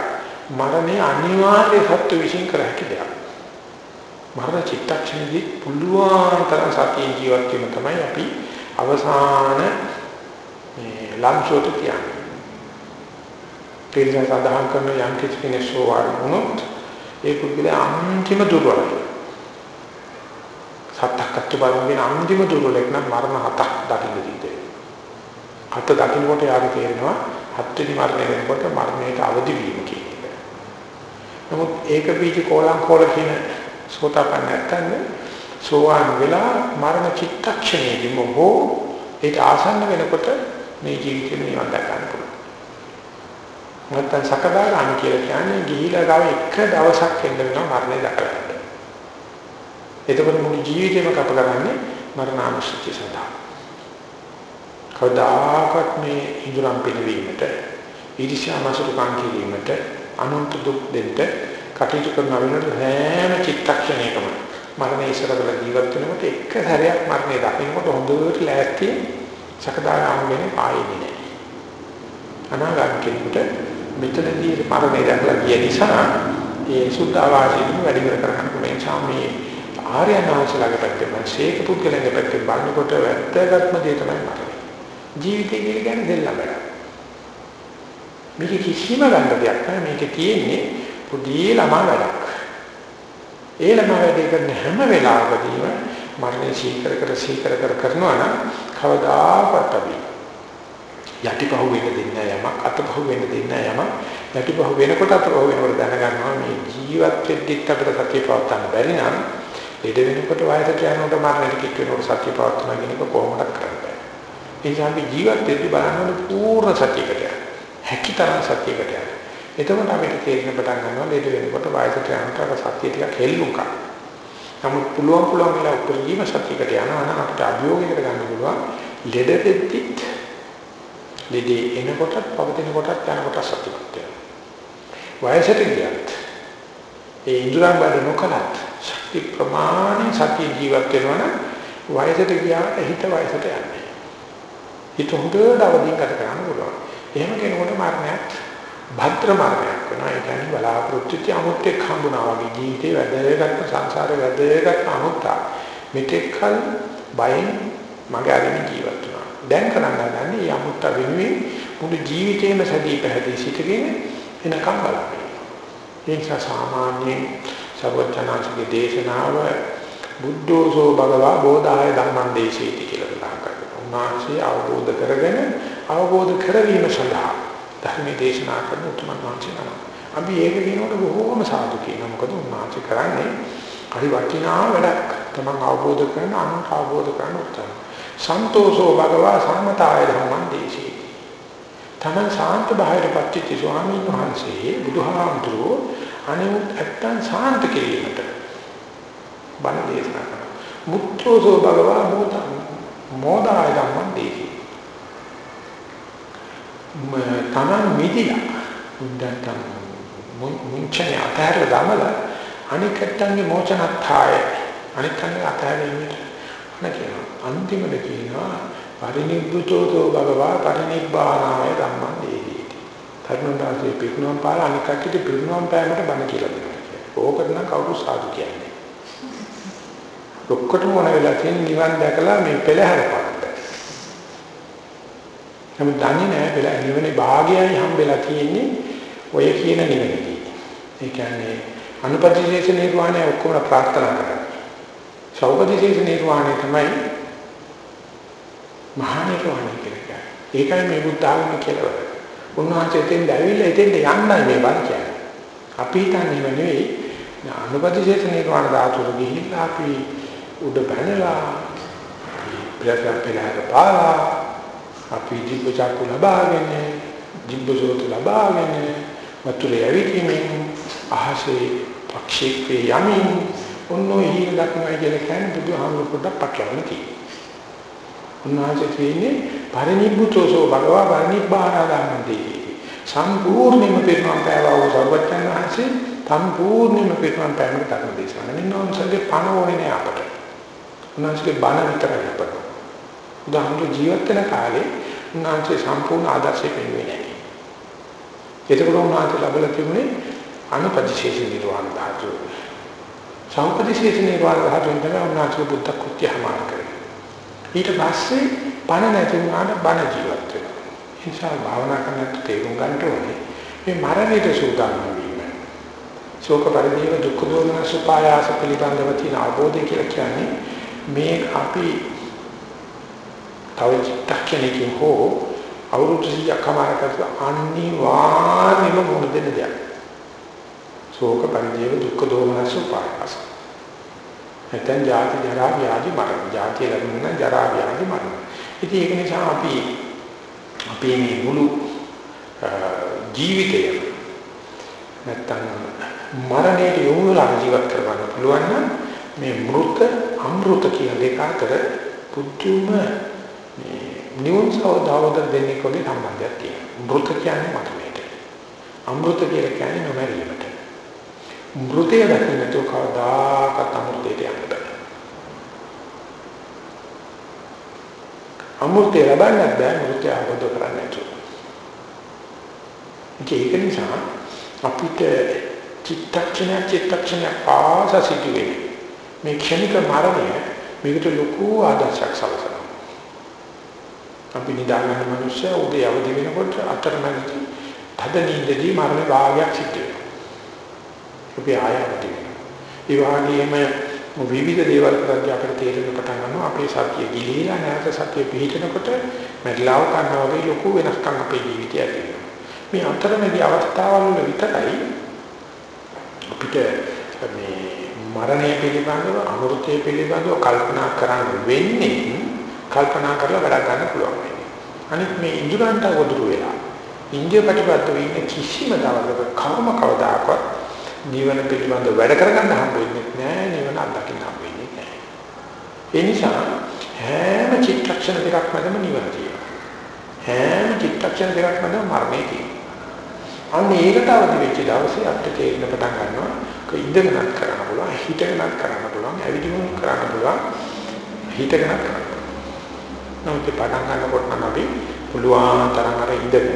මරණය අනිවාර්ය සත්‍ය විශ්ින් කර හැකි දෙයක්. මරණ චිත්තක්ෂණයේදී පුළුවන් තරම් සතිය ජීවත් වීම තමයි අපි අවසාන මේ ලම්සෝට කියන්නේ. පිළිගන්න සඳහන් කරන යම් කිසි කෙනෙක් සෝවාන් වුණොත් ඒ පුද්ගලයා අන්තිම දුර්වලයි. සත්‍යකත්ව බලමින් අන්තිම දුර්වලෙක් නම් මරණ හතක් දකින්න දීදී. හත දකින්නකොට යාගේ තේරෙනවා හත්වෙනි මරණය වෙනකොට මරණයට අවදි වීම කියන එක. නමුත් ඒක බීජ කෝලං කෝල කියන සෝතාපන්න නැත්නම් සෝවාන් වෙලා මරණ චිත්තක්ෂණයේදී මොහො ඒක ආසන්න වෙනකොට මේ ජීවිතේ නිවන් දක්වන්න පුළුවන්. නැත්නම් සකදාගාමි කියලා කියන්නේ ගිහිලා ගාව එක දවසක් එන්න වෙනවා මරණය දක්වන්න. එතකොට මුළු ජීවිතේම කප කරන්නේ මරණානුස්සතිය සඳහා. කවදාකවත් මේ ඉදurang පිනවීමට ඊර්ෂ්‍යාමසුකම් කිරීමට අනුන්ට දුක් දෙන්න කටයුතු කරන වෙලාවට හැම චිත්තක්ෂණයකම මරණය ඉස්සර කරලා ජීවත් වෙනකොට එක හැරයක් මරණය දකින්නකොට හොඳට ලෑස්ති සකදාගාමි වෙන්නේ ආයෙන්නේ නැහැ. අනාගාමී කෙනෙකුට මෙතනදී මරණය දැකලා ගිය නිසා ඒ සුද්ධ ආවාසයෙන් වැඩි කර කරගන්න පුළුවන් සාමී ආර්යනාංශලගේ පැත්තෙන් ශේක පුද්ගලයන්ගේ පැත්තෙන් බලනකොට වැත්තගත්ම දේ තමයි මරණය. ජීවිතය කියන්නේ දෙල්ලම වැඩ. මේක කිසිම ගන්න දෙයක් නෑ මේක තියෙන්නේ පොඩි ළමා වැඩක්. ඒ ළමා වැඩේ කරන හැම වෙලාවකදීම මරණය සීකර කර සීකර කර කරනවා නම් කවදාකවත් අපි යටිපහුව වෙන්න දෙන්නේ යමක් අතපහුව වෙන්න දෙන්නේ යමක්. යටිපහුව වෙනකොට අතපහුව වෙනකොට දැනගන්නවා මේ ජීවත් වෙද්දිත් අපිට සතිය පවත්වන්න බැරි නම් ඊට වෙනකොට වයසට යනකොට මරණයට කිට් වෙනකොට සතිය පවත්වන කෙනෙක් කොහොමද කරන්නේ ඒ නිසා අපි ජීවත් වෙද්දි බලනකොට පූර්ණ සතියකට යන හැකිතරම් සතියකට යන එතකොට අපිට තේරෙන පටන් ගන්නවා ඊට වෙනකොට වයසට යනකොට සතිය ටිකක් හෙල්ලුකා නමුත් පුළුවන් පුළුවන් වෙලා උපරිම සතියකට යනවා නම් අපිට අභියෝගයකට ගන්න පුළුවන් ලෙඩ දෙද්දිත් ලෙඩේ එනකොටත් පවතින කොටත් යනකොට සතියකට යනවා වයසට ගියත් ඒ ඉන්ද්‍රයන් බඩ නොකලත් ශක්ති ප්‍රමාණය සතිය ජීවත් වෙනවනම් වයසට ගියාට හිත වයසට යන්නේ හිත හොඳට අවදීන් ගත කරන්න පුළුවන්. එහෙම කෙනෙකුට මරණයක් භද්‍ර මාර්ගයක් වෙනවා. ඒ කියන්නේ බලාපොරොත්තු වෙච්ච අමුත්තෙක් හම්බුනා වගේ ජීවිතේ වැදගත් සංසාරේ වැදගත් අමුත්තා. මෙතෙක්කල් බයෙන් මගේ අරින් ජීවත් වුණා දැන් කරන්න ගන්නේ මේ අමුත්තා වෙනුවෙන් මුළු ජීවිතේම සැදී පැහැදී සිටගෙන එනකම් බලන්න ඒ නිසා සාමාන්‍යයෙන් සර්වඥාන්සේගේ දේශනාව බුද්ධෝසෝ භගවා බෝධාය ධම්මං දේශේති කියලා සඳහන් කරනවා උන්වහන්සේ අවබෝධ කරගෙන අවබෝධ කරවීම සඳහා ධර්මයේ දේශනා කරන උතුමන් වහන්සේ නම. අපි ඒක කියනකොට බොහෝම සාදු කියනවා. මොකද උන්වහන්සේ කරන්නේ හරි වටිනා වැඩක්. තමන් අවබෝධ කරන අනුන්ට අවබෝධ කරන උත්තර. සන්තෝෂෝ භගවා සම්මතාය ධම්මං දේශේ. තමන් ශාන්ත භාවයට පත්‍චිත ස්වාමීන් වහන්සේ බුදුහාමුදුරුවෝ අනිමුත් ඇත්තන් ශාන්ත කිරීමට බණ දේශනා කරනවා. මුත්තෝසෝ භගවා මොදා මොදාය ධම්මං දේශේ. තමන් මිදිලා උද්දන්තම් මුංචනේ අතහැරලා දාමලා අනිකට්ටන්ගේ මෝචනත්ථාය අනිකට්ටන්ගේ අතහැරීමට නැකිනවා අන්තිමට කියනවා පරිනිබ්බුතෝතෝ භගවා පරිනිබ්බානාය ධම්මං දේහි තරුණාසේ පිටුනම් පාල අනිකට්ටිට පිටුනම් පෑමට බණ කියලා දෙනවා ඕකට නම් කවුරු සාදු කියන්නේ ඔක්කොටම මොන වෙලා තියෙන නිවන් දැකලා මේ පෙළහැරපන් නමුත් දන්නේ නැහැ බල නිවනේ භාගයයි හම්බෙලා තියෙන්නේ ඔය කියන නිවනේදී. ඒ කියන්නේ අනුපතිශේෂ නිර්වාණය ඔක්කොම ප්‍රාර්ථනා කරන්නේ. සෞපතිශේෂ නිර්වාණය තමයි මහා නිර්වාණය කියන්නේ. ඒකයි මේ බුද්ධ ආගම කියලා. උන්වහන්සේ එතෙන් දැවිලා එතෙන්ට යන්නයි මේ බණ කියන්නේ. අපි හිතන්නේ නෙවෙයි අනුපතිශේෂ නිර්වාණ ධාතුව ගිහිල්ලා අපි උඩ බැනලා ප්‍රයත්න පෙරහැර පාලා අපි ජීව චක්කු ලබාගෙන ජීව සෝත ලබාගෙන වතුරේ ඇවිදීමෙන් අහසේ පක්ෂීකේ යමින් ඔන්නෝ හිල දක්නයි කියලා කියන්නේ බුදුහාමුදුරු පොඩ්ඩක් පටලවන්න තියෙනවා. උන්වහන්සේ කියන්නේ පරිනිබ්බුතෝසෝ භගවා පරිනිබ්බානාදානන්දී සම්පූර්ණයෙන්ම පිරුණම් පෑවා වූ සර්වඥාන් වහන්සේ සම්පූර්ණයෙන්ම පිරුණම් පෑමකට තරම දේශනා. මෙන්න උන්සගේ පණ ඕනේ නෑ අපට. උන්වහන්සේගේ බණ විතරයි අපට. උදාහරණ ජීවත් වෙන කාලේ උන්වහන්සේ සම්පූර්ණ ආදර්ශය පෙන්වන්නේ නැහැ. ඒකවල උන්වහන්සේ ලැබලා තිබුණේ අනුපදිශේෂ නිර්වාණ ධාතුව. සම්පදිශේෂ නිර්වාණ ධාතුවෙන් තමයි උන්වහන්සේ බුද්ධ කෘත්‍යමාන කරේ. ඊට පස්සේ පණ නැති වුණාට බණ ජීවත් වෙනවා. ඒ නිසා භාවනා කරනකොට තේරුම් ගන්න ඕනේ මේ මරණයට සූදානම් වීම. ශෝක පරිදේව දුක්ඛ දෝමන සුපායාස පිළිබඳව තියෙන අවබෝධය කියලා කියන්නේ මේ අපි තව චිත්තක්ෂණයකින් හෝ අවුරුදු 100ක් කමාරකට අනිවාර්යයෙන්ම මොන දෙන දෙයක්. ශෝක පරිදේව දුක්ඛ දෝමනස උපායස. නැත්නම් ජාති ජරා ව්‍යාධි මරණ. ජාති ලැබුණ ජරා ව්‍යාධි මරණ. ඉතින් ඒක නිසා අපි අපේ මේ මුළු ජීවිතය නැත්නම් මරණයට යොමු වෙලා ජීවත් කරගන්න පුළුවන් නම් මේ මෘත අමෘත කියන දෙක අතර පුදුම නිවුන් සෞදාවද දෙන්නේ කොහේ සම්බන්ධයක් තියෙනවා. මෘත කියන්නේ මතමේට. අමෘත කියලා කියන්නේ නොමැරීමට. මෘතය දකින්න තෝ කවදාකවත් අමෘතයට යන්න බෑ. අමෘතය ලබන්න බෑ මෘතය අවබෝධ කරගන්න නෑ. ඒක නිසා අපිට චිත්තක්ෂණය චිත්තක්ෂණය පාසසිතුවේ මේ ක්ෂණික මරණය මේකට ලොකු ආදර්ශයක් සලසනවා. අපි නිදාගන්න මිනිස්සු උදේ අවදි වෙනකොට අතරමැදි තද නිින්දදී මරණ භාගයක් සිද්ධ වෙනවා. අපි ආයතන ඒ වගේම විවිධ දේවල් කරද්දී අපිට තේරෙන්න පටන් ගන්නවා අපේ සතිය ගිලිලා නැවත සතිය පිහිටනකොට මැරිලාව ගන්නවා වගේ ලොකු වෙනස්කම් අපේ ජීවිතය ඇති වෙනවා. මේ අතරමැදි අවස්ථාවල් වල විතරයි අපිට මේ මරණය පිළිබඳව අමෘතය පිළිබඳව කල්පනා කරන්න වෙන්නේ කල්පනා කරලා වැඩ ගන්න පුළුවන් වෙන්නේ. අනිත් මේ ඉඳුරන්ට වදුරු වෙලා ඉන්දිය ප්‍රතිපත්තියේ ඉන්න කිසිම දවසක කර්ම කවදාකවත් නිවන පිළිබඳ වැඩ කරගන්න හම්බ වෙන්නේ නැහැ නිවන අත්දකින්න හම්බ වෙන්නේ නැහැ. ඒ නිසා හැම චිත්තක්ෂණ දෙකක් මැදම නිවන තියෙනවා. හැම චිත්තක්ෂණ දෙකක් මැදම මරණය තියෙනවා. අන්න ඒකට අවදි වෙච්ච දවසේ අපිට තේරෙන්න පටන් ගන්නවා ඉඳගෙනත් කරන්න පුළුවන් හිටගෙනත් කරන්න පුළුවන් ඇවිදින්න කරන්න පුළුවන් හිටගෙනත් කරන්න පුළුවන්. නමුත් පටන් ගන්නකොට නම් අපි පුළුවන් තරම් අර ඉඳගෙන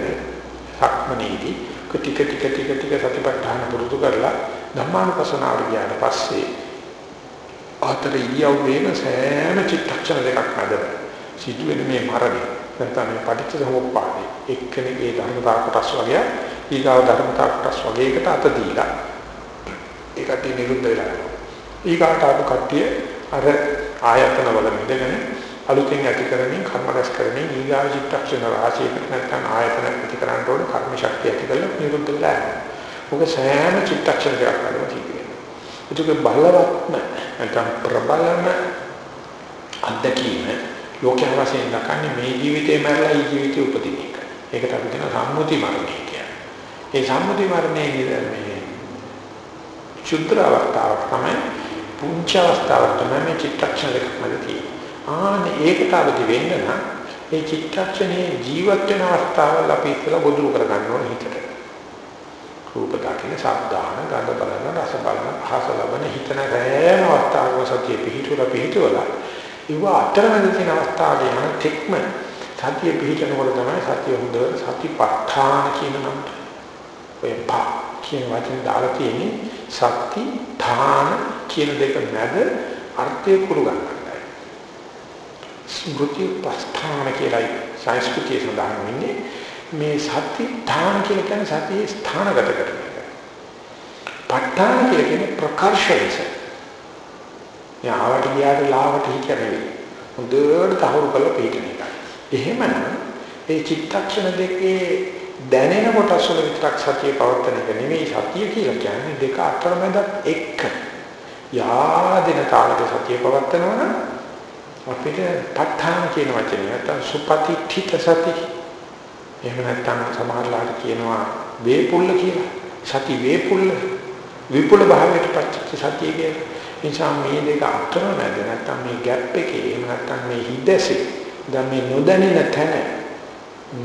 සක්මනේදී ටික ටික ටික ටික සතිපට්ඨාන පුරුදු කරලා ධම්මානුපස්සනාවට ගියාට පස්සේ ආතර ඉරියව්වේම සෑම චිත්තක්ෂණ දෙකක් මැද සිදුවෙන මේ මරණය. නැත්නම් මේ පටිච්ච සමුප්පාදේ එක්කෙනෙක්ගේ ධර්මතා කොටස් වගේ ඊගාව ධර්මතා කොටස් වගේකට අත දීලා. ඒකට නිරුද්ධ වෙලා ඊගාට ආපු කට්ටිය අර ආයතන වල ඉඳගෙන අලුතෙන් ඇති කරමින් කර්ම රැස් කරමින් ඊගාව චිත්තක්ෂණ රාශියකට නැත්නම් ආයතන ඇති කරන්න ඕන කර්ම ශක්තිය ඇති කරලා නිරුද්ධ වෙලා යනවා. මොකද සෑම චිත්තක්ෂණ දෙකක් කරනවා කියන්නේ. ඒක බලවත්ම නැත්නම් ප්‍රබලම අත්දැකීම ලෝකයේ වශයෙන් දක්වන්නේ මේ ජීවිතේ මරලා ඊ ජීවිතේ උපදින එක. ඒකට අපි කියන සම්මුති මරණය කියන්නේ. ඒ සම්මුති මරණයේ මේ චුද්‍ර අවස්ථාවක් තමයි පුංචි අවස්ථාවක් තමයි මේ චිත්තක්ෂණ දෙකක් මැද තියෙන්නේ. ආනේ ඒකට අවදි වෙන්න නම් ඒ චිත්තක්ෂණයේ ජීවත් වෙන අවස්ථාවල් අපි ඉතලා බොදුරු කරගන්න ඕනේ හිතට. රූප දකින්න, ශබ්දාන, ගන්ධ බලන, රස බලන, භාෂ ලබන හිතන රෑම අවස්ථාවක සතිය පිහිටුවලා පිහිටුවලා ඉව අතරමැද තියෙන අවස්ථාවේ යන තෙක්ම සතිය පිහිටනකොට තමයි සතිය හොඳ සතිපට්ඨාන කියන නම. ඔය පා කියන වචනේ දාලා තියෙන්නේ සති ධාන කියන දෙක මැද අර්ථය කුරු ගන්නවා. ස්මෘති උපස්ථාන කියලා සංස්කෘතිය සඳහන් වෙන්නේ මේ සති ධාන කියලා කියන්නේ සතියේ ස්ථානගත කරන එක. ප ဋ ාණ කියලා කියන්නේ ප්‍රකර්ෂණය. යාවට ගියාට ලාවට හිත නෙවෙයි. හොඳට තහවුරු කරලා පිටින එකයි. එහෙමනම් ඒ චිත්තක්ෂණ දෙකේ දැනෙන කොටස් වල විතරක් සතිය පවත්තන එක නෙවෙයි සතිය කියලා කියන්නේ දෙක අතරමැද එක්ක. යාදින තාලක සතිය පවත්තනවා නම් අපිට ප ဋ ාණ කියන වචනේ නැත්නම් සුපතිඨිත සති. එහෙම නැත්නම් සමහරලාට කියනවා වේපුල්ල කියලා. සති වේපුල්ල. විපුල භාවයට පච්ච සතිය කියලා. නිසා මේ දෙක අතර නැද නැත්නම් මේ ગેප් එකේ එහෙම නැත්නම් මේ හිදැසේ. දැන් මේ නොදැනෙන තැන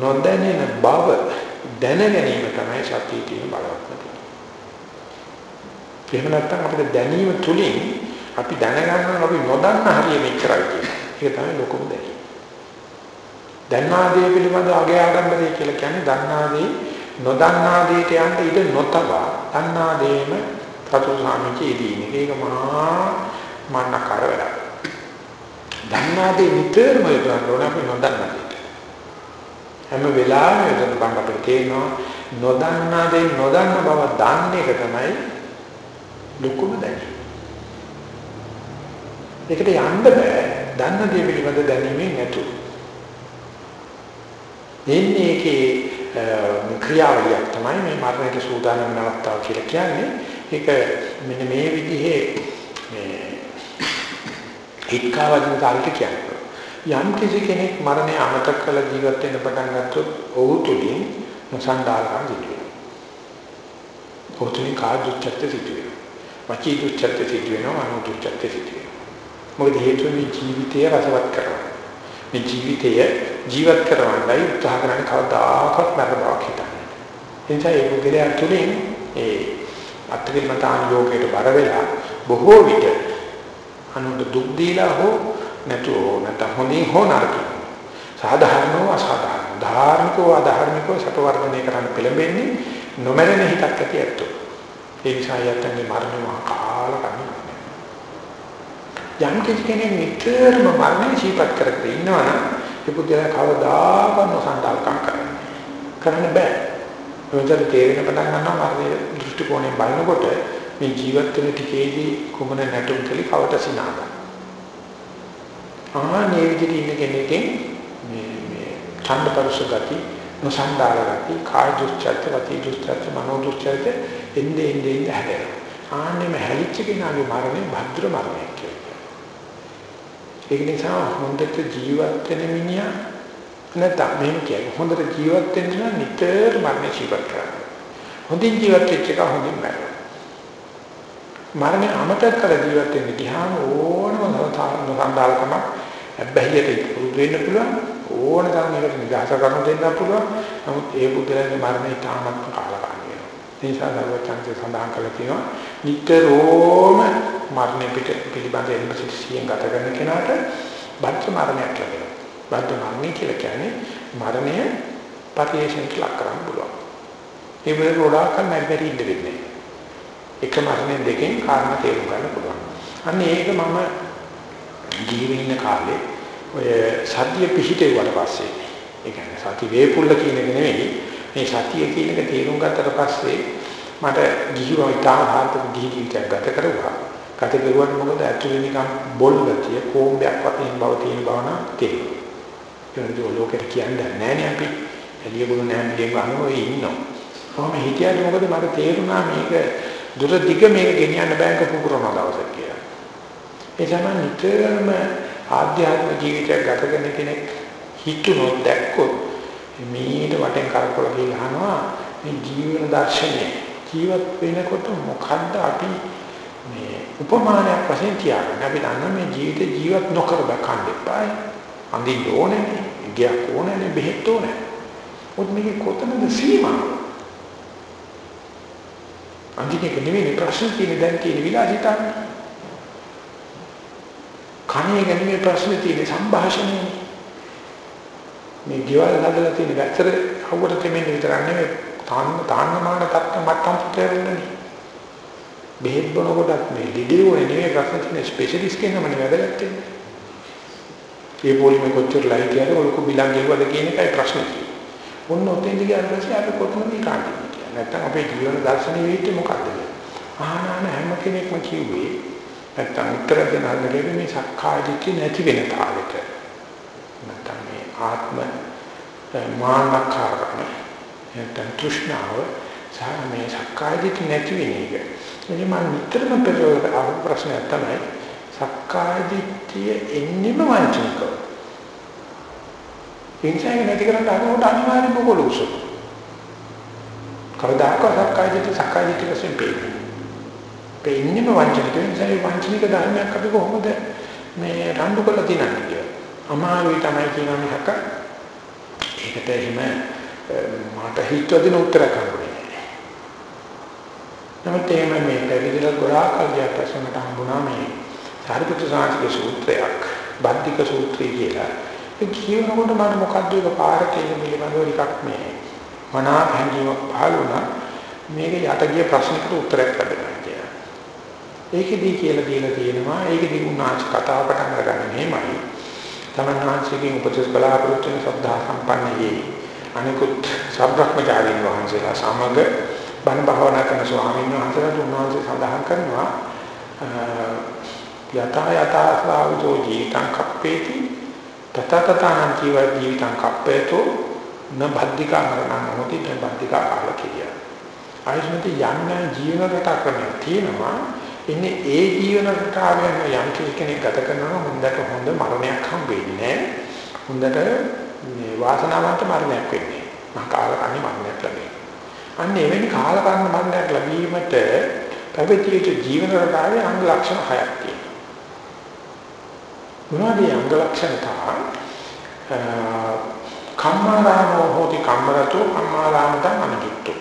නොදැනෙන බව දැන ගැනීම තමයි සතිය කියන බලවත්කම. එහෙම නැත්නම් අපිට දැනීම තුලින් අපි දැනගන්නවා අපි නොදන්න හරිය මෙච්චරයි කියලා. ඒක තමයි ලොකුම දෙයක්. දන්නා දේ පිළිබඳ අගය ආඩම්බරය කියලා කියන්නේ දන්නා දේ නොදන්නා දේට යන්න ඉඩ නොතබා දන්නා දේම ප්‍රතුසාමිකේදී මේක මහා මන්නකර වැඩක්. දන්නා දේ නිතරම යොදන්න ඕනේ අපි නොදන්නා දේට. හැම වෙලාවෙම යොදන්න බං අපිට තේරෙනවා නොදන්නා දේ නොදන්න බව දන්න එක තමයි ලොකුම දැනීම. ඒකට යන්න බෑ දන්න දේ පිළිබඳ දැනීමෙන් නැතු. එන්නේ ඒකේ ක්‍රියාවලියක් තමයි මේ මරණයට සූදානම් වෙන අවස්ථාව කියලා කියන්නේ. ඒක මෙන්න මේ විදිහේ මේ හික්කාවදින කාලට කියන්නේ. යම් කිසි කෙනෙක් මරණය අමතක කළ ජීවත් වෙන්න පටන් ගත්තොත් ඔහු තුලින් මොසන්ඩාලකම් සිදු වෙනවා. ඔහු තුලින් කාර්යුච්චත්ත සිදු වෙනවා. වචී දුච්චත්ත සිදු වෙනවා, අනු දුච්චත්ත සිදු වෙනවා. මොකද හේතුව මේ ජීවිතය රසවත් කරනවා. මේ ජීවිතය ජීවත් කරවන්නයි උත්සාහ කරන්නේ කවදාකවත් මරණ බවක් හිතන්නේ. එනිසා ඒ පුද්ගලයා තුළින් ඒ අත්විමතාන් යෝගයට බර වෙලා බොහෝ විට අනුන්ට දුක් දීලා හෝ නැතුව නැත්නම් හොඳින් හෝ නරකින් සාධාරණව අසාධාරණ ධාර්මිකව අධාර්මිකව සපවර්ධනය කරන්න පෙළඹෙන්නේ නොමැරෙන හිතක් ඇති ඇත්තෝ. ඒ නිසා යත්තන්ගේ මරණය කාල කන්නේ. යම් කිසි කෙනෙක් නිතරම මරණය සිහිපත් කරගෙන ඉන්නවනම් ඒ පුද්ගලයා කවදාකවත් නොසන්ඩාල්කම් කරන්නේ. කරන්න බෑ. මොකද තේරෙන පටන් ගන්නවා මරණය දෘෂ්ටි කෝණයෙන් බලනකොට මේ ජීවත් වෙන ටිකේදී කුමන නැටුම් කලි කවට සිනාගන්න. ආනේ විදිහට ඉන්න කෙනෙක්ගෙන් මේ මේ ඡන්දපරුෂ ගති නොසන්ඩාල ගති කාය දුස්චර්ත ගති දුස්චර්ත මනෝ දුස්චර්ත එන්නේ එන්නේ හැදෙනවා. ආන්නේම හැලිච්ච කෙනාගේ මරණය භද්‍ර මරණයක් කියලා. ඒක නිසා හොඳට ජීවත් වෙන මිනිහා නැත්නම් මෙහෙම කියන්නේ හොඳට ජීවත් වෙන්න නම් නිතර මරණය ජීවත් කරන්න. හොඳින් ජීවත් වෙච්ච එක හොඳින් මැරෙනවා. මරණය අමතක කර ජීවත් වෙන්න ගියාම ඕනම නොසන්ඩාලකම බැහැියට පුරුදු වෙන්න පුළුවන් ඕන තරම් එකට නිදහස කරන දෙන්න පුළුවන් නමුත් ඒ බුද්ධලගේ මරණය තාමත් කාලකාණී වෙනවා ඒ නිසා දරුවචන්සේ සඳහන් කළා තියෙනවා. නිතරම මරණය පිට පිළිබඳ එල්පසියෙන් ගත කරන කෙනාට බද්ධ මරණයක් ලැබෙනවා. බද්ධ මරණය කියලා කියන්නේ මරණය පරිේශණයට ලක් කරන්න පුළුවන්. ඒ වෙලේ රෝඩාක නැගරි ඉන්න වෙන්නේ එක මරණය දෙකෙන් කාරණා තේරුම් ගන්න පුළුවන්. අන්න ඒක මම ජීවෙ ඉන්න කාලේ ඔය සතිය පිහිටෙව්වට පස්සේ ඒ කියන්නේ සති වේපුල්ල කියන එක නෙවෙයි මේ සතිය කියන එක තේරුම් ගත්තට පස්සේ මට ගිහිව ඉතාල හාර්ථක ගිහි ජීවිතයක් ගත කරුවා. ගත කරුවාට මොකද ඇතුලේ නිකන් බොල් ගතිය කොම්බයක් වගේ බව තියෙන බව නම් තේරෙනවා. ඒක ලෝකෙට කියන්නේ නැහැ අපි. එළියගුණ නැහැ පිළිගන්න ගන්න ඔය ඉන්නවා. කොහොම හිතියද මොකද මට තේරුණා මේක දුර දිග මේක ගෙනියන්න බෑක පුපුරන දවසක් කියලා. ඒ තමයි නිතරම ආධ්‍යාත්මික ජීවිතයක් ගත කරන කෙනෙක් හිතුනොත් දැක්කොත් මේට වටෙන් කරකවල ගිහලා අහනවා මේ ජීවන දර්ශනය. ජීවත් වෙනකොට මොකද්ද අපි මේ උපමානයක් වශයෙන් තියාගන්න? අපි දන්න මේ ජීවිත ජීවත් නොකර බකන්න එපායි. අඳින්න ඕනේ ගියක් ඕනේ බෙහෙත් ඕනේ. මොකද මේක කොතනද සීමාව අඳින එක නෙවෙයි ප්‍රශ්න තියෙන දැන් තියෙන විලාසිතාවනේ කණේ ගැනීම ප්‍රශ්නේ තියෙන සංഭാෂණය මේ ගෙවල් හදලා තියෙන වැතර අවුවට තෙමෙන්න විතරක් නෙමෙයි. තාන්න තාන්නමාන තත්ත මට්ටම් පුතේරන්නේ බෙහෙත් බොනකොටත් මේ ලිඩිය වනේ නෙමෙයි ප්‍රශ්න තියෙන ස්පෙෂලිස්ට් කෙනමනේ වැදගත් වෙන්නේ. ඒ පොලිමේ කොච්චර ලයි කියලා ඔලක බිලන් ගෙවුවද කියන එකයි ප්‍රශ්නේ ඔන්න ඔතෙන්ද ගියාට පස්සේ අපි කොතනද කාටද කියන්නේ නැත්තම් අපේ ජීවන දර්ශනීය වේිට මොකක්ද ආනාන හැම කෙනෙක්ම කිව්වේ නැත්තම් උත්තර දෙන හදලේ මේ සක්කාය දිට්ඨිය නැති වෙන තාලෙට. නැත්තම් මේ ආත්ම මානකාරකම නැත්තම් තෘෂ්ණාව සහ මේ සක්කාය දිට්ඨිය නැති වෙන එක. ඉතින් මම නිතරම පෙරවල අහපු ප්‍රශ්නයක් තමයි සක්කාය දිට්ඨිය එන්නෙම වංචනිකව. ඉන්සයන් නැති කරන්න අරමුණ අනිවාර්යයෙන්ම කොලොසු. කවදාකවත් සක්කාය දිට්ඨිය සක්කාය දිට්ඨිය වශයෙන් පෙන්නන්නේ පෙන්නේම වංචනික නිසා ඒ වංචනික ධර්මයක් අපි කොහොමද මේ රණ්ඩු කරලා තියන්නේ කියලා. අමාරුයි තමයි කියනවා මිසක ඒකට එහෙම මට හිතවදින උත්තර කරන්නේ. නමුත් එහෙම මේ පැවිදිලා ගොඩාක් අධ්‍යාප ප්‍රශ්නකට හම්බුණා මේ සාරිපුත්‍ර සාංශික සූත්‍රයක්, බද්ධික සූත්‍රය කියලා. ඒ කියනකොට මට මොකද්ද ඒක පාරට එන පිළිබඳව ටිකක් මේ මනාප හැඟීමක් පහළ වුණා. මේක යට ගිය ප්‍රශ්නකට උත්තරයක් ලැබෙනවා. ඒකෙදී කියලා දීලා තියෙනවා ඒකෙදී උන්වහන්සේ කතාව පටන් අරගන්නේ මෙහෙමයි. තමන්වහන්සේගෙන් උපදෙස් බලාපොරොත්තු වෙන ශ්‍රද්ධා සම්පන්නයේ අනිකුත් සබ්‍රහ්මචාරීන් වහන්සේලා සමග බණ භාවනා කරන ස්වාමීන් වහන්සේලාට උන්වහන්සේ සඳහන් කරනවා යතා යතා ස්වාවිතෝ ජීවිතං කප්පේති තත තතං ජීවිතං කප්පේතෝ න බද්ධිකා මරණං හොති න බද්ධිකා කාල කිරියා. ආයුෂ්මති යන්න ජීවන රටාවක් තියෙනවා ඉන්නේ ඒ ජීවන රටාවෙන් යම් කෙනෙක් ගත කරනවා හොඳට හොඳ මරණයක් හම්බෙන්නේ හොඳට මේ වාසනාවන්ත මරණයක් වෙන්නේ මහා කාලකන්ණි මරණයක් ලැබෙන්නේ අන්න එවැනි කාලකන්ණ මරණයක් ලැබීමට පැවතිච්ච ජීවන රටාවේ අංග ලක්ෂණ හයක් තියෙනවා. මොනවාද අංග ලක්ෂණ තා? කම්මාරාමෝ හෝති කම්මරතෝ කම්මාරාමතං අනිත්තු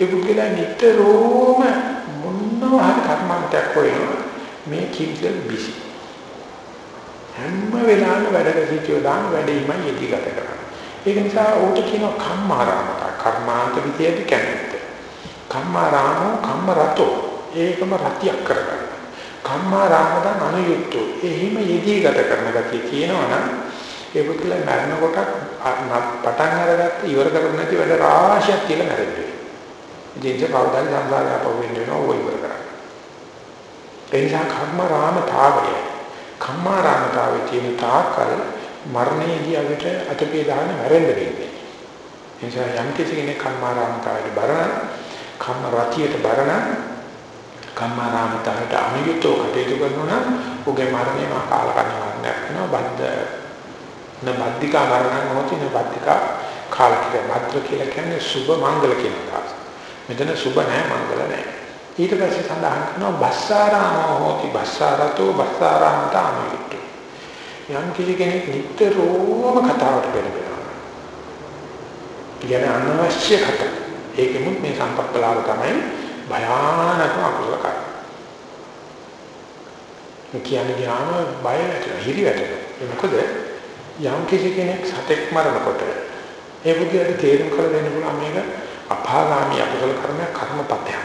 ඒ පුද්ගලයා නිතරම මොනවා හරි කර්මන්තයක් හොයනවා. මේ කිව්ද බිසි හැම වෙලාවෙම වැඩක සිටියෝ දාන වැඩේමයි යෙදී ගත කරන්නේ. ඒක නිසා ඕට කියනවා කම්මාරාමත. කර්මාන්ත විදියට කැමැත්ත. කම්මාරාමෝ කම්මරතෝ. ඒකම රතියක් කරගන්න. කම්මාරාමයන් අනුයුක්තෝ එහිම යෙදී ගත කරන ගතිය කියනවනම් ඒ පුදුල මරනකොට පටන් අරගත්ත ඉවර කරන්නේ නැති වැඩ රාශියක් කියලා මැරෙන්නේ. ඉතින් ඒක කවදාද සංසාරය අපවෙන්න වෙනවා වොයි කර කරා. ඒ නිසා කම්ම රාමතාවය කම්ම රාමතාවේ තියෙන තාකල් මරණයේදී අපිට අතපේ දාන්න වැරෙන්න වෙන්නේ. ඒ නිසා යම් කිසි කෙනෙක් කම්ම රාමතාවයට බරන කම්ම රතියට බරන කම්ම රාමතාවයට අනුයුක්තව කටයුතු කරනවා නම් ඔහුගේ මරණය මා කාල කරනවක් නෑ බද්ද නබද්దిక මරණ මොහොතේ නබද්దిక කාල කියලා මත්‍ර කියලා කියන්නේ සුබ මංගල කියන එක. මෙතන සුබ නැහැ මංගල නැහැ. ඊට පස්සේ සඳහන් කරනවා බස්සාරාමෝ හෝති බස්සාරතෝ බස්සාරාමත අනුයුක්තෝ. යම් කිසි කෙනෙක් නිතරම කතාවට පෙළඹෙනවා. කියන්නේ අනවශ්‍ය කතා. ඒකෙමුත් මේ සම්පත්තලාව තමයි භයානක අකුසල කර්ම. කියන්නේ ගියාම බය වැටෙනවා, හිරි වැටෙනවා. මොකද යම් කිසි කෙනෙක් සතෙක් මරනකොට ඒ බුද්ධියට තේරුම් කර දෙන්න පුළුවන් මේක අපාගාමී අකුසල කර්මයක් කර්මපතයක්.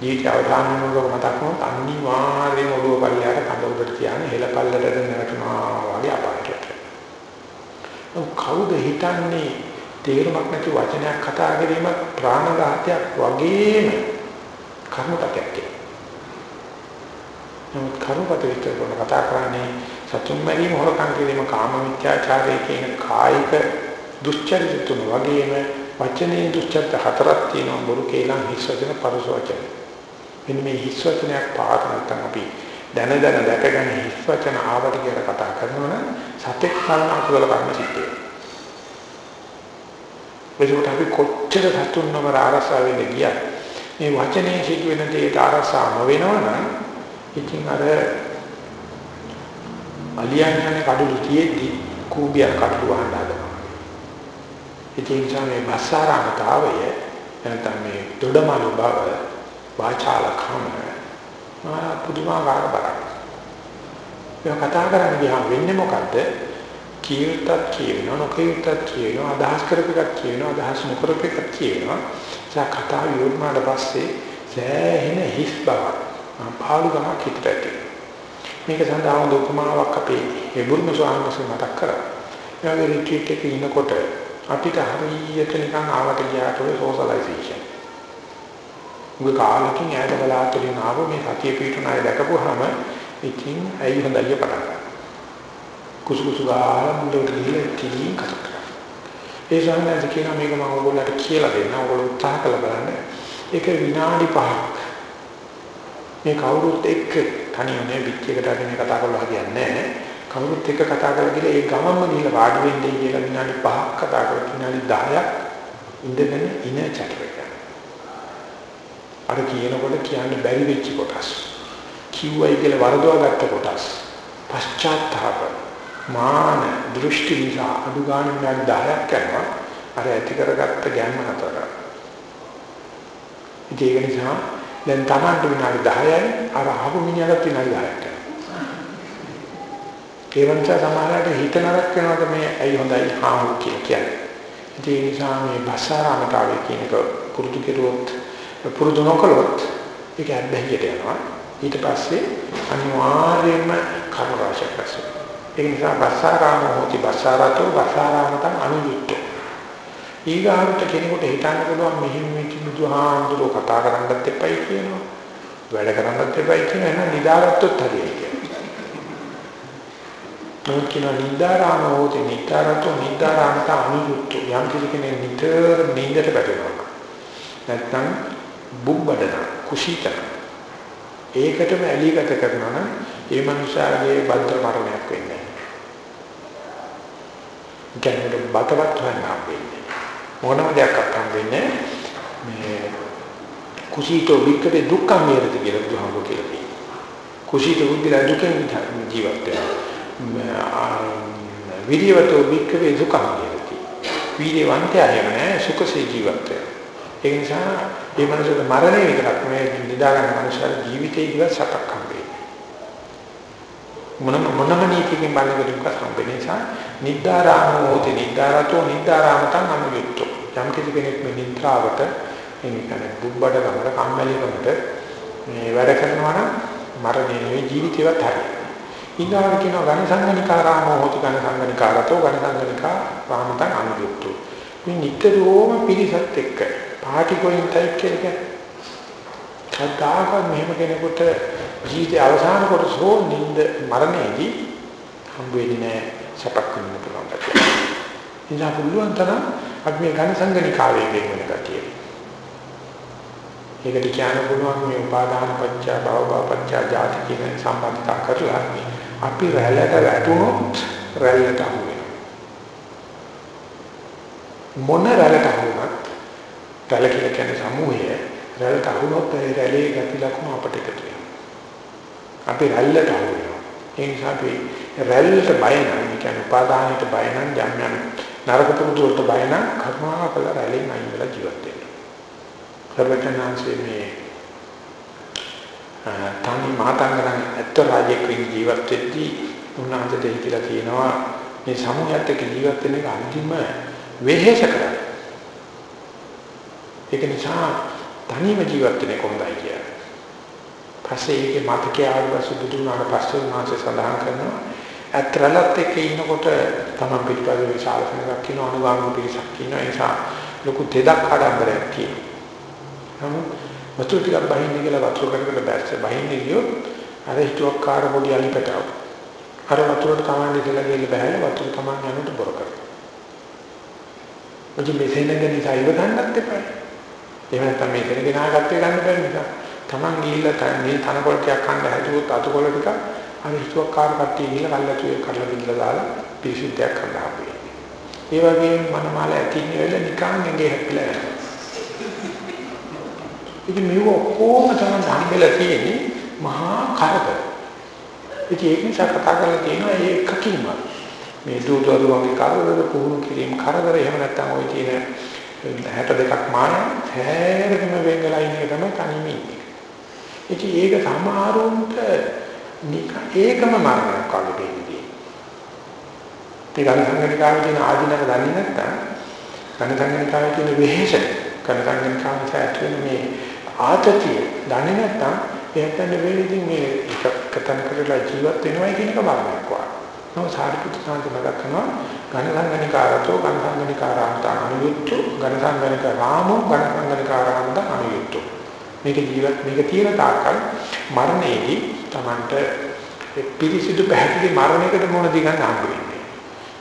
ජීවිත අවධානය වල මතක් වුණොත් අනිවාර්යයෙන්ම ඔළුව පල්ලයට කඳ උඩට තියාගෙන හෙල පල්ලට දෙන්නටනවා වගේ අපායට. කවුද හිතන්නේ තේරුමක් නැති වචනයක් කතා කිරීම ප්‍රාණඝාතයක් වගේම කර්මපතයක් කියලා. නමුත් කර්මපත විතර කතා කරන්නේ සතුන් මැරීම හොරකම් කිරීම කාම මිත්‍යාචාරය කියන කායික දුස්චරිත තුන වගේම වචනේ දුස්චරිත හතරක් තියෙනවා බොරු කේලම් හිස් වචන පරස වචන. මෙන්න මේ හිස් වචනයක් පාත නැත්නම් අපි දැන දැන දැකගෙන හිස් වචන ආවට කියලා කතා කරනවා නම් සතෙක් කලන අකුසල කර්ම සිද්ධ වෙනවා. ඒකට අපි කොච්චර සතුන් නමර ආරසා වෙන්න ගියත් මේ වචනේ සිදුවෙන දෙයට ආරසා නොවෙනවනම් ඉතින් අර අලියන්නේ කඩළු තියෙද්දි කූඹියක් කඩළු වහන්න හදනවා. ඉතින් මේ බස්සාරාමතාවය නැත්නම් මේ දොඩමලු බව වාචාලකම මා පුදුමාකාර බලයක්. මේ කතා කරන්නේ ගියාම වෙන්නේ මොකද්ද? කීයටත් කියනවා නොකියටත් කියනවා අදහස් කරපෙකක් කියනවා අදහස් නොකරපෙකක් කියනවා. ඒ කතාව යොමුනාට පස්සේ සෑහෙන හිස් බවක් පාළු ගමක් හිතට ඇති මේක සඳහා හොඳ උපමාවක් අපේ ඒ බුදුම ස්වාමීන් වහන්සේ මතක් කරා. එයාගේ රිට්‍රීට් එකේ ඉන්නකොට අපිට හරියට නිකන් ආවට ගියාට ඔය සෝෂලයිසේෂන්. මුග කාලෙකින් ඈත බලාතලින් ආව මේ සතිය පිටුන අය දැකපුවාම ඉතින් ඇයි හොඳයි පටන් ගන්න. කුසු කුසු ගාලා මුලට ගිහලා තීන් කතා කරා. ඒ ස්වාමීන් කියනවා මේක මම ඔයගොල්ලන්ට කියලා දෙන්න. ඔයගොල්ලෝ උත්සාහ කළ බලන්න. ඒක විනාඩි 5ක් මේ කවුරුත් එක්ක තනියම පිටියකට අරගෙන කතා කරලා හරියන්නේ නැහැ. කවුරුත් එක්ක කතා කරලා ගිහලා ඒ ගමම්ම ගිහලා වාඩි වෙන්නේ කියලා විනාඩි 5ක් කතා කරලා විනාඩි 10ක් ඉඳගෙන ඉන චැටරක. අර කියනකොට කියන්න බැරි වෙච්ච කොටස්. කිව්වයි කියලා වරදවා ගත්ත කොටස්. පශ්චාත්තාප මාන දෘෂ්ටි නිසා අඩු ගන්න විනාඩි 10ක් යනවා. අර ඇති කරගත්ත ගැම්ම හතර. ඒක නිසා දැන් Tamanට විනාඩි 10යි අර අහපු මිනිහට විනාඩි 10ක් ඒ වන්ට සමහරවිට හිත නරක වෙනකොට මේ ඇයි හොඳයි හාමු කියලා කියන්නේ. ඒ නිසා මේ බස්සාරාමතාවය කියන එක පුරුදු කෙරුවොත් පුරුදු නොකළොත් ඒක ඇබ්බැහියට යනවා. ඊට පස්සේ අනිවාර්යයෙන්ම කර්ම රාශියක් රැස් වෙනවා. ඒ නිසා බස්සාරාම හොති බස්සාරතෝ බස්සාරාමතං අනුයුක්තෝ ඊගාවට කෙනෙකුට හිතන්න පුළුවන් මෙහිම මේ බුදුහාමුදුරුවෝ කතා කරන්නත් එපයි කියනවා. වැඩ කරන්නත් එපයි කියනවා. එහෙනම් නිදාගත්තොත් හරියයි කියනවා. නමුත් කියන නිදාරාම හොතේ නිදාරතෝ නිදාරාමත අනුයුක්ත යම් කෙනෙක් නිතර නින්දට වැටෙනවා. නැත්තම් බුබ්බඩන කුසීතන ඒකටම ඇලීගත කරනවා නම් ඒ මනුෂයාගේ බද්ධ මරණයක් වෙන්නේ නැහැ. ගැනීම බතවත් හොයන්න හම්බෙන්නේ. මොනම දෙයක් හම්බෙන්නේ මේ කුසීතෝ වික්කේ දුක්ඛ මේරති කියලා බුදුහාමුදුරුවෝ කියලා තියෙනවා. කුසීත බුද්ධිලා දුකෙන් ජීවත් වෙනවා. විරියවතෝ වික්කේ දුක්ඛ මේරති. වීර්යවන්තයා කියන්නේ සුඛසේ ජීවත් වෙනවා. ඒ නිසා මේ මනසට මරණය විතරක් මේ නිදාගන්න මනුෂ්‍යර ජීවිතේ දිව සතක් හම්බෙන්නේ. මොනම මොනම නීතියකින් බලනකොට දුක හම්බෙන්නේ නිසා නිද්දාරාමෝ හෝති නිද්දාරතෝ නිද්දාරාමතං අනුයුක්තෝ යම් කිසි කෙනෙක් මේ නිද්‍රාවට ඒ කියන්නේ බුබ්බඩකමට කම්මැලිකමට මේ වැඩ කරනවා නම් මරණය නෙවෙයි ජීවිතේවත් හරියි. ඊගාවට කියනවා ඝන සංගනිකාරාමෝ හොති ඝන සංගනිකාරතෝ ඝන සංගනිකා රාමතං අනුයුක්තෝ. මේ නිතරම පිරිසත් එක්ක පාටි ගෝයින් ටයිප් කියලා කද්දාක මෙහෙම කෙනෙකුට ජීවිතය අවසාන කොටස හෝ නිින්ද මරණයේදී හම්බ වෙන්නේ නැහැ සපක් වෙන්න පුළුවන් ගැතිය. ඉතින් පුළුවන් තරම් අපි මේ ඝන සංගනිකාවේ වෙන ගැතිය. ඒකට කියන්න පුළුවන් මේ උපාදාන පත්‍ය භව පත්‍ය ජාති කියන සම්බන්ධතා කරලා අපි රැළට වැටුනොත් රැළට අහු වෙනවා. මොන රැළට අහු වුණත් රැළ කියලා කියන්නේ සමූහය රැළට අහුනොත් ඒ රැළේ ගති ලක්ෂණ අපට එකතු වෙනවා. අපි රැළට අහු වෙනවා. ඒ නිසා අපි රැළට බය නම් කියන්නේ උපාදානයට බය නම් යම් යම් නරක පුරුදු වලට බය නම් කර්මාකල රැළෙන් අයින් වෙලා ජීවත් වෙනවා. සර්වඥාන්සේ මේ තනි මාතංගරන් ඇත්ත රාජ්‍යකේ ජීවත් වෙද්දී උන්වහන්සේ දෙහිලා තියෙනවා මේ සමුහයත් එක්ක ජීවත් වෙන එක අන්තිම වෙහෙස කරන්නේ. ඒක නිසා තනියම ජීවත් වෙන්නේ කොහොමදයි කියන්නේ. පස්සේ ඒකේ මතකයේ ආවස්ස බුදුනාට පස්සේ උන්වහන්සේ සඳහන් කරනවා ඇත්තරලත් එක්ක ඉන්නකොට තමයි පිටපස්සේ විශාල කෙනෙක් කියන අනුගාමී පිරිසක් කියන නිසා ලොකු දෙදක් ආඩම්බරයක් තියෙනවා. නමුත් වතුර ටිකක් බහින්න කියලා වතුර කරකට බැස්ස බහින්න ගියොත් අර හිතුවක් කාර පොඩි අලිපටව. අර වතුරට කමන්නේ කියලා ගිහලා බහැලා වතුර තමන් යනට බොර කරනවා. ඔච්චර මේ සෙනඟ නිසා ඉව ගන්නත් එපා. එහෙම නැත්නම් මේ සෙනඟ නාගත්තේ ගන්න බැරි නිසා තමන් ගිහිල්ලා මේ තනකොළ ටිකක් කන්න හැදුවොත් අතකොළ ටික අර හිතුවක් කාර කට්ටිය ගිහලා කල්ලාතුවේ කරලා බින්දලා දාලා පිරිසිදුයක් කරන්න ආපුවේ. ඒ වගේම මනමාල ඇතින් වෙලා නිකන් ගෙගේ හැපිලා යනවා. ඉතින් මේක ඔක්කොම තමයි හම්බෙලා තියෙන්නේ මහා කරදර. ඉතින් ඒක නිසා කතා කරලා තියෙනවා ඒ එකකින්ම මේ දූදරුවන්ගේ කරදර පුහුණු කිරීම කරදර එහෙම නැත්නම් ওই තියෙන 62ක් මාන හැරෙකම වෙංගලා ඉන්න එක තමයි තනියම ඉන්නේ. ඉතින් ඒක සමහරුන්ට නිකන් ඒකම මරණයක් වගේ දෙන්නේ. ඒ ගණ සංගණිකාවේ තියෙන ආධිනව දන්නේ නැත්නම් ගණ සංගණිකාවේ තියෙන වෙහෙස ගණ සංගණිකාවේ ඇතුළේ මේ ආතතිය. දන්නේ නැත්නම් එහෙනම් වෙලෙදී මේ කතන කරලා ජීවත් වෙනවා කියන එක මරණයක් වගේ. නෝ සාරිපුත්‍ර සාන්ති මතක් කරනවා ඝන සංගණිකාරතෝ ඝන සංගණිකාරාන්ත අනුයුක්තු ඝන සංගණික රාමෝ ඝන සංගණිකාරාන්ත අනුයුක්තු මේක ජීවත් මේක තියෙන තාක්කල් මරණයේදී Tamanට පිරිසිදු පැහැදිලි මරණයකට මොන දිගන්න හම්බ වෙන්නේ.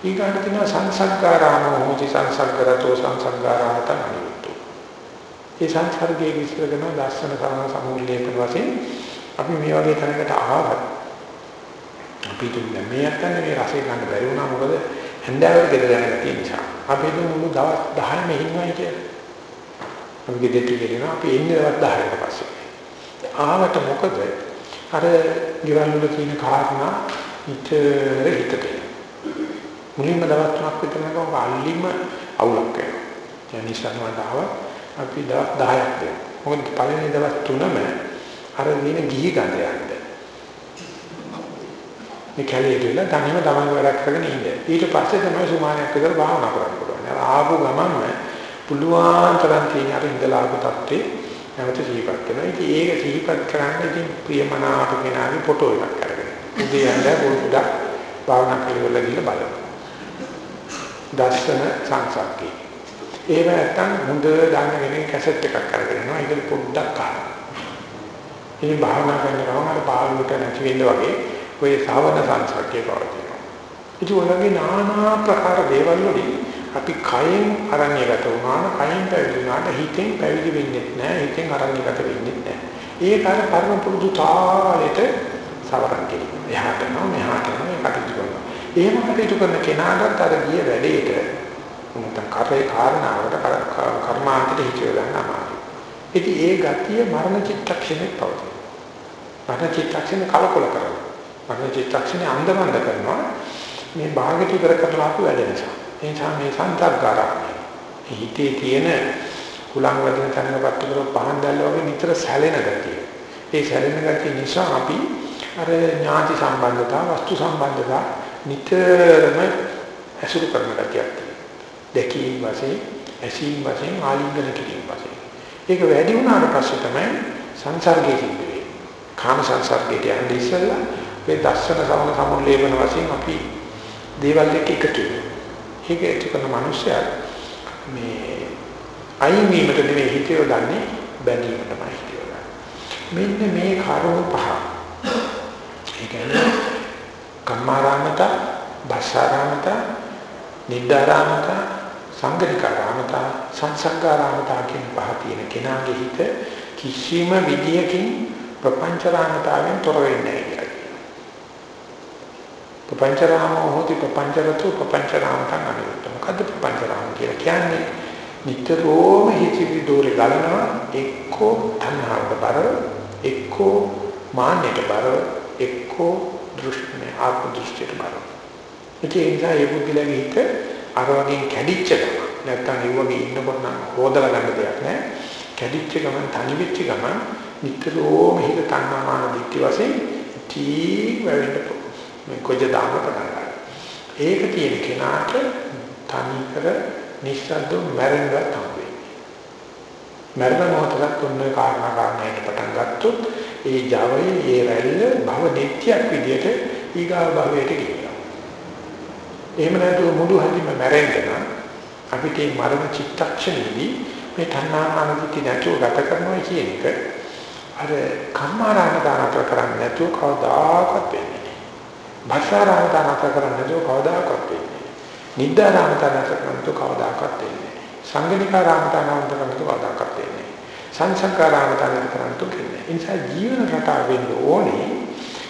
ඊගාට තියෙනවා සංසංකාරාමෝ හෝති සංසංකරතෝ සංසංකාරාන්ත අනුයුක්තු ඒ සංසර්ගයේ විස්තර කරන දර්ශන සමන සමූලයක වශයෙන් අපි මේ වගේ තැනකට ආවත් අපි දුන්නේ මේ අතන්නේ මේ රසය ගන්න බැරි වුණා මොකද හැන්දෑවට ගෙදර යන ගැතිය නිසා. අපි දුන්නු මුළු දවස් 10ම ඉන්නවයි කියලා. අපි ගෙදරට ගෙලිනවා අපි එන්නේ දවස් 10කට පස්සේ. ආවට මොකද අර ගෙවල් වල තියෙන කාරණා විතර හිතට මුලින්ම දවස් තුනක් විතර නේද අල්ලිම අවුලක් වෙනවා. ඒ නිසා නවදාව අපි දවස් 10ක් දෙනවා. මොකද පළවෙනි දවස් තුනම අර දින ගිහි ගඳ යන්නේ. මේ කැලේට වෙලා තනියම තමන් වැඩක් කරගෙන ඉන්න. ඊට පස්සේ තමයි සුමානයක් විතර භාවනා කරන්න පුළුවන්. ආපු ගමන්ම පුළුවන් තරම් තියෙන අර ඉඳලා ආපු තත්ත්වේ නැවත සිහිපත් කරනවා. ඉතින් ඒක සිහිපත් කරන්න ඉතින් ප්‍රියමනාප කෙනාගේ ෆොටෝ එකක් අරගෙන. උදේ යන්න පොඩ්ඩක් භාවනා කරලා ගිහලා බලන්න. දර්ශන සංසක්කේ. ඒක නැත්තම් හොඳ දාගෙන කැසට් එකක් අරගෙන යනවා. ඒක පොඩ්ඩක් අහන්න. ඉතින් භාවනා කරනවා අර පාළුවට නැති වෙන්න වගේ ඔය සාවන සංසර්ගයේ පවතිනවා. ඉතින් ඔයගේ নানা ප්‍රකාර දේවල් වලින් අපි කයෙන් අරණ්‍යගත වුණාම කයෙන් පැවිදි වුණාට හිතෙන් පැවිදි වෙන්නේ නැහැ. හිතෙන් අරණ්‍යගත වෙන්නේ නැහැ. ඒක අර පරම පුරුදු තාලෙට සවරන් කෙරෙනවා. එහාට නෝ මෙහාට නෝ මේ කටයුතු කරනවා. එහෙම කටයුතු කරන කෙනාට අර ගිය වැඩේට නැත්නම් කරේ කාරණාවට කර්මාන්තයට හිත යොදන්න අමාරුයි. ඉතින් ඒ ගතිය මරණ චිත්තක්ෂණේ පවතී. මරණ චිත්තක්ෂණ කලකොල කරනවා. මරණ චිත්තක්ෂණේ අන්දමන්ද කරනවා. මේ භාගට ඉවර කරලා ආපු වැඩ නිසා. ඒ නිසා මේ සංතග්ගාරාමය. හිතේ තියෙන කුලං වදින තැනකට කර පහන් දැල්ල වගේ නිතර සැලෙන ගතිය. ඒ සැලෙන ගතිය නිසා අපි අර ඥාති සම්බන්ධතා, වස්තු සම්බන්ධතා නිතරම ඇසුරු කරන ගතියක් තියෙනවා. දැකීම් වශයෙන්, ඇසීම් වශයෙන්, ආලිංගන කිරීම වශයෙන්. ඒක වැඩි වුණාට පස්සේ තමයි සංසර්ගයේ සිද්ධ වෙන්නේ. කාම සංසර්ගයට යන්නේ ඉස්සෙල්ලා මේ දස්සන සමන සමුල්ලේපන වශයෙන් අපි දේවල් එක්ක එකතු වෙනවා. ඒක ඒක කරන මිනිස්සයා මේ අයින් වීමට නෙවෙයි හිතේ දන්නේ බැඳීමට තමයි හිතේ මෙන්න මේ කරුණු පහ. ඒ කියන්නේ කම්මාරාමත, භස්සාරාමත, නිද්දාරාමත, සංගතිකාරාමත, සංසංගාරාමත කියන පහ තියෙන කෙනාගේ හිත කිසිම විදියකින් ප්‍රපංචරාමතාවෙන් තොර වෙන්නේ නැහැ ප්‍රපංචරාමෝ හොති ප්‍රපංචරතු ප්‍රපංචරාමතං අනිරුද්ධ. මොකද්ද ප්‍රපංචරාම කියලා කියන්නේ? නිතරම හිතිවි දෝරේ ගලනවා එක්කෝ තණ්හාවට බරව එක්කෝ මාන්නයට බරව එක්කෝ දෘෂ්ටිනේ ආත්ම දෘෂ්ටියට බරව. ඒ නිසා ඒ බුද්ධිලගේ හිත අර වගේ කැඩිච්ච ගමන් නැත්තම් ඒ වගේ ඉන්නකොට නම් හොදලා ගන්න දෙයක් නැහැ කැඩිච්ච ගමන් තනි වෙච්ච ගමන් නිතරම හිත තණ්හාමාන දික්ටි වශයෙන් තී වෙවෙන්න මේ කොජ දාන්න පටන් ගන්නවා. ඒක තියෙන කෙනාට තනි කර නිශ්ශබ්ද මැරෙන්න තමයි. මරණ මොහොතකට තුන්වේ කාරණා කාරණයට පටන් ගත්තොත් ඒ Javaයේ ඒ රැල්ල භව නිට්ටයක් විදියට ඊගාව භවයට ගෙනියනවා. එහෙම නැතුව මුළු හැදිම මැරෙන්න නම් අපිට මේ මරණ චිත්තක්ෂණයේදී මේ තණ්හාමානදිටි නැතුව ගත කරනවා කියන එක අර කම්මාරාම දානතර කරන්නේ නැතුව කවදාකවත් වෙන්නේ භාෂාරාම තරත කරන්නේ නැතුව කවදාකවත් වෙන්නේ නිද්දාරාම තරත කරනතු කවදාකවත් වෙන්නේ සංගණිකාරාම තරත කරනතු කවදාකවත් වෙන්නේ සංසංකාරාම තරත කරනතු කියන්නේ ඒ නිසා ජීවන රටාව වෙන්න ඕනේ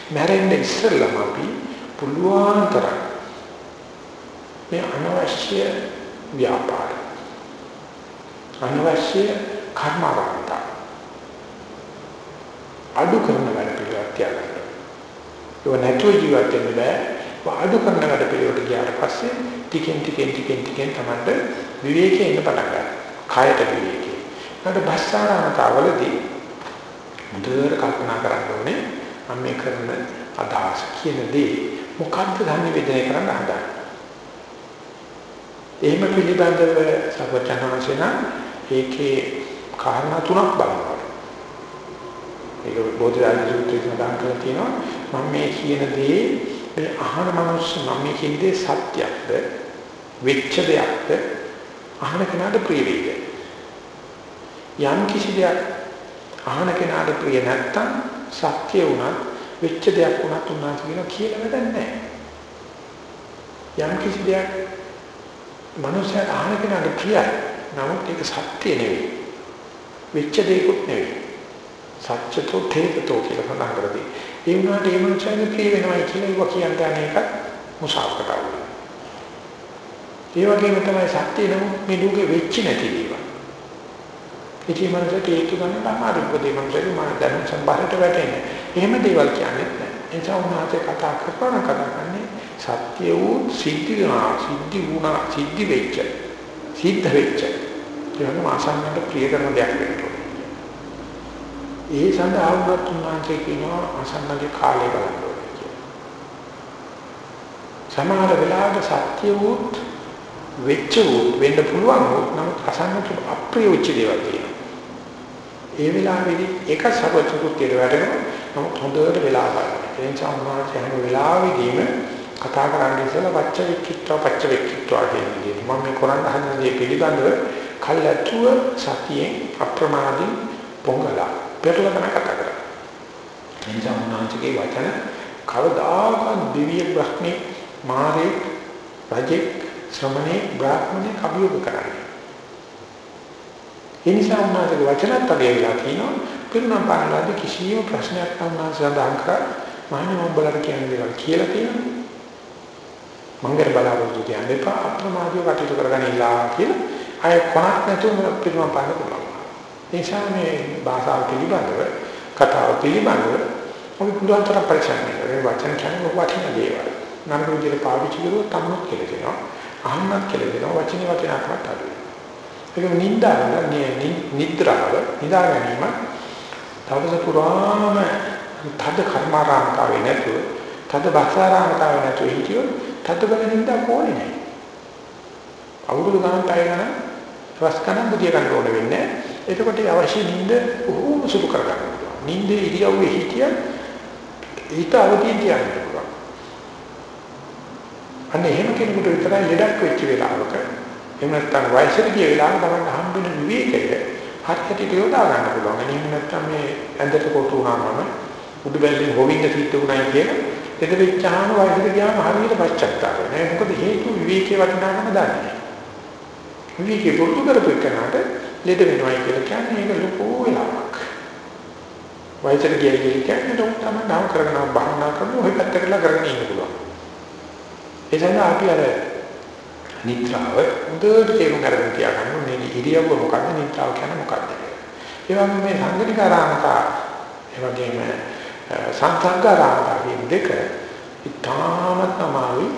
මැරෙන්න ඉස්සෙල්ලම අපි පුළුවන් තරම් මේ අනවශ්‍ය ව්‍යාපාර අනවශ්‍ය කර්මාරාමත අඩු කරන වැඩ පිළිවෙලක් තියාගන්න ඒක නැතුව ජීවත් වෙන්න බෑ. වාඩු කරන වැඩ පිළිවෙලට ගියාට පස්සේ ටිකෙන් ටිකෙන් ටිකෙන් ටිකෙන් තමයි විවේකයේ ඉන්න පටන් ගන්න. කායට විවේකේ. ඊට භස්සාරණතාවලදී මුදේට කල්පනා කරන්න ඕනේ මම මේ කරන අදහස් කියන දේ මොකද්ද ධනිවේදනය කරන්න හදන්නේ. එහෙම පිළිබඳව සර්වඥාන්සේන ඒකේ කාරණා තුනක් බලනවා. ඒක බෝධිආරි සූත්‍රයේ සඳහන් කරලා තියෙනවා. මම මේ කියන දේ මේ අහන මනුස්ස මම මේ කියන දේ සත්‍යක්ද? වෙච්ච දෙයක්ද? අහන කෙනාට ප්‍රිය වේද යම් කිසි දෙයක් අහන කෙනාට ප්‍රිය නැත්තම් සත්‍ය වුණත් වෙච්ච දෙයක් වුණත් උන්වහන්සේ කියන කියලා වැඩක් නැහැ. යම් කිසි දෙයක් මනුස්සයා අහන කෙනාට ප්‍රියයි නමුත් ඒක සත්‍ය නෙවෙයි වෙච්ච දෙයක්වත් නෙවෙයි සත්‍යතෝ තේකතෝ කියලා සඳහන් කරදී. ඒ වුණාට ඒ මනුස්සයගේ ප්‍රිය වෙනවා කියලා ඒක කියන්නේ අනේක මුසාවකට අවුල. ඒ වගේම තමයි සත්‍ය නමුත් මේ දුකේ වෙච්ච නැති දේවල්. ඉතින් මනසට ඒක ගන්න තමයි උපදී මනසට මන දැනුම් සම්භාරයට වැටෙන්නේ. එහෙම දේවල් කියන්නේ නැහැ. ඒ නිසා උනාතේ කතා කරපන කතා කරන්නේ සත්‍ය වූ සිද්ධි වුණා, සිද්ධි වුණා, සිද්ධි වෙච්ච. සිද්ධ වෙච්ච. ඒක මාසන්නට ප්‍රිය කරන දෙයක් වෙනවා. ඒ සඳහා වුණත් උන්වහන්සේ කියනවා අසන්නගේ කාලය බලන්න ඕනේ කියලා. සමහර වෙලාවට සත්‍ය වූත් වෙච්ච වූත් වෙන්න පුළුවන් වූත් නමුත් අසන්නට අප්‍රිය වෙච්ච දේවල් තියෙනවා. ඒ වෙලාවේදී එක සබචුකුත් කෙරවැටෙනවා නමුත් හොඳට වෙලා බලන්න. ඒ නිසා උන්වහන්සේ හැම වෙලාවෙදීම කතා කරන්නේ ඉතල පච්ච වික්කිට්ඨව පච්ච වික්කිට්ඨව කියන විදිහට මම මේ කරන්න හදන දේ පිළිබඳව කල්ැතුව සතියෙන් අප්‍රමාදී පොංගලා පෙරලා තමයි කතා කරන්නේ. එනිසා උන්වහන්සේගේ වචන කවදාකවත් දිව්‍ය බ්‍රහ්මී මාරේ රජෙක් ශ්‍රමණේ බ්‍රාහ්මණේ අභියෝග කරන්නේ. එනිසා උන්වහන්සේගේ වචනත් අගයලා කියනවා පිරුණම් පාරලාදී කිසියම් ප්‍රශ්නයක් උන්වහන්සේ සඳහන් කරා මහණෙනි මම බලන්න කියන දේවල් කියලා තියෙනවා. මංගල බලාපොරොත්තු කියන්නේ එපා අප්‍රමාදීව කටයුතු කරගන්නilla කියලා අය කොනක් නැතුව පිරුණම් පාන්න පුළුවන්. නිසා මේ භාෂාව පිළිබඳව කතාව පිළිබඳව අපි පුළුවන් තරම් පරිචయం කරගන්න වචන කියන්නේ වචන දේවල්. නම් විදිහට පාවිච්චි කරුවොත් තමනුත් කියලා දෙනවා. අහන්නත් කියලා දෙනවා. වචනේ වචනයක්වත් අඩුයි. ඒක නින්දාව නිද්‍රාව නිදා ගැනීම දවස පුරාම තද කර්මාරාමතාවේ නැතුව තද භක්සාරාමතාවේ නැතුව හිටියොත් තද බල නින්දා කොහොනේ නැහැ. අවුරුදු ගණන් පැය ගණන් රස ගණන් බුදිය ගන්න ඕන වෙන්නේ නැහැ. එතකොට අවශ්‍ය නිින්ද බොහෝම සුළු කරගන්න පුළුවන්. නිින්දේ ඉරියව්වේ හිටිය ඊට අවදීන් තියන්න පුළුවන්. අන්න එහෙම කෙනෙකුට විතරයි ලෙඩක් වෙච්ච වෙලාවක එහෙම නැත්නම් වයසට ගිය වෙලාවක තමයි හම්බෙන විවේකය හරියට යොදා ගන්න පුළුවන්. එහෙම නැත්නම් මේ ඇඳට කොට උනාම උඩු බැලේ හොවින්න සිද්ධ උනායි කියන එද වෙච්චාම වයසට ගියාම හරියට පච්චත්තාව වෙනවා. මොකද හේතු විවේකයේ වටිනාකම දන්නේ. විවේකේ පුරුදු කරපු එකනට ලෙඩ වෙනවයි කියලා කියන්නේ ඒක ලොකු වෙලාවක්. වයසට ගියයි කියන්නේ ලොකු තමයි නම් කරගෙන භාවනා කරන ඔය පැත්ත කරලා කරගෙන ඉන්න පුළුවන්. ඒ සඳහා අපි අර නිත්‍රාව හොඳට තේරුම් ගන්න තියාගන්න ඕනේ ඉරියව්ව මොකක්ද නිත්‍රාව කියන්නේ මොකක්ද ඒ වගේම මේ සංගණිකාරාමතා ඒ වගේම සංසංගාරාමතා කියන දෙක ඉතාමත් අමාරුයි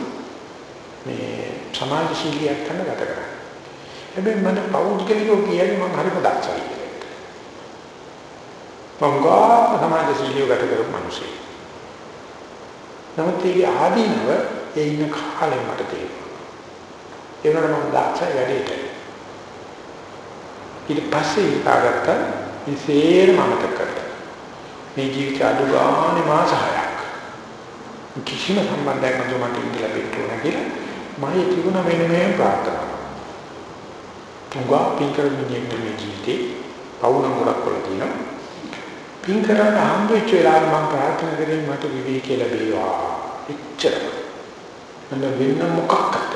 මේ සමාජශීලියක් කරන ගත කරන්නේ හැබැයි මට පෞද්ගලිකව කියන්නේ මම හරිම දක්ෂයි මම ගා සමාජශීලිය ගත කරපු මිනිස්සෙක් නමුත් ඒකේ ආදීනව ඒ ඉන්න කාලේ මට තේරෙනවා ඒ වුණාට මම දක්ෂයි වැඩේට. ඊට පස්සේ හිතාගත්ත ඉසේර මමත කරා. මේ ජීවිත අඩු ගානේ මාස 6ක්. කිසිම සම්බන්ධයක් නැතුව මට ඉඳ ලැබෙන්න ඕන කියලා මම තිබුණ මෙන්න මේ ප්‍රාර්ථනා. තුඟා පින්කර මිනිහෙක් මේ ජීවිතේ පවුන ගොඩක් වල තියෙනවා. පින්කරන හම්බ වෙච්ච වෙලාවට මම ප්‍රාර්ථනා කරේ මට විවේකී ලැබේවා. එච්චර. මම වෙන මොකක්ද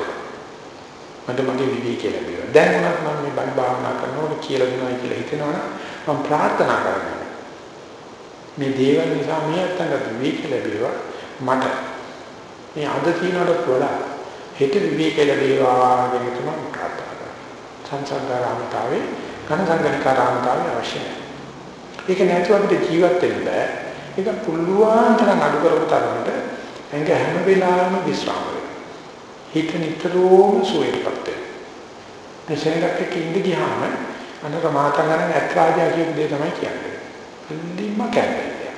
මට මගේ විවේකී ලැබෙනවා. දැන් උනත් මම මේ බණ භාවනා කරනකොට කියලා දෙනවා කියලා හිතනවනම් මම ප්‍රාර්ථනා කරනවා. මේ දේවල් නිසා මේ අත්තකට විවේකී ලැබේවා මට. මේ අද තියනකට වඩා හෙට විවේකී ලැබේවා කියන එක මම ප්‍රාර්ථනා කරනවා. සංසංගාරාමතාවේ කනසංගනිකාරාමතාවේ අවශ්‍යයි. ඒක නැතුව අපිට ජීවත් වෙන්න බෑ. ඒක පුළුවන් තරම් අඩු කරපු තරමට එංග හැම වෙලාවෙම විශ්‍රාම හිත නිතරම සුවයටපත් වෙනවා. එසේකට කිඳ ගියාම අනක මාතංගන ඇත්‍රාජා කියපු දේ තමයි කියන්නේ. අල්ලිම කැපෙන්නේ.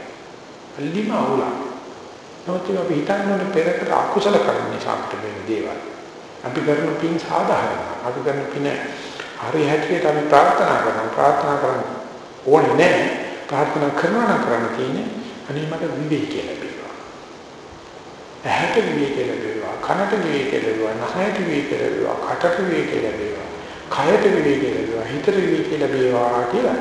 අල්ලිම අවුලා. නමුත් අපි හිතන්නේ පෙරකට අකුසල කරන නිසා අපිට මේ දේවල්. අපි කරන පින් සාධාරණ. අපි කරන පින හරි හැටියට අපි ප්‍රාර්ථනා කරනවා. ප්‍රාර්ථනා කරන ඕනේ නැහැ. ප්‍රාර්ථනා කරනවා නම් කරන්න තියෙන්නේ අනේ මට විවේකී ලැබේවා. ඇහැට විවේකී ලැබේවා. කනට විවේකී ලැබේවා. නහයට විවේකී ලැබේවා. කටට විවේකී ලැබේවා. කයට විවේකී ලැබේවා. හිතට විවේකී ලැබේවා කියලා.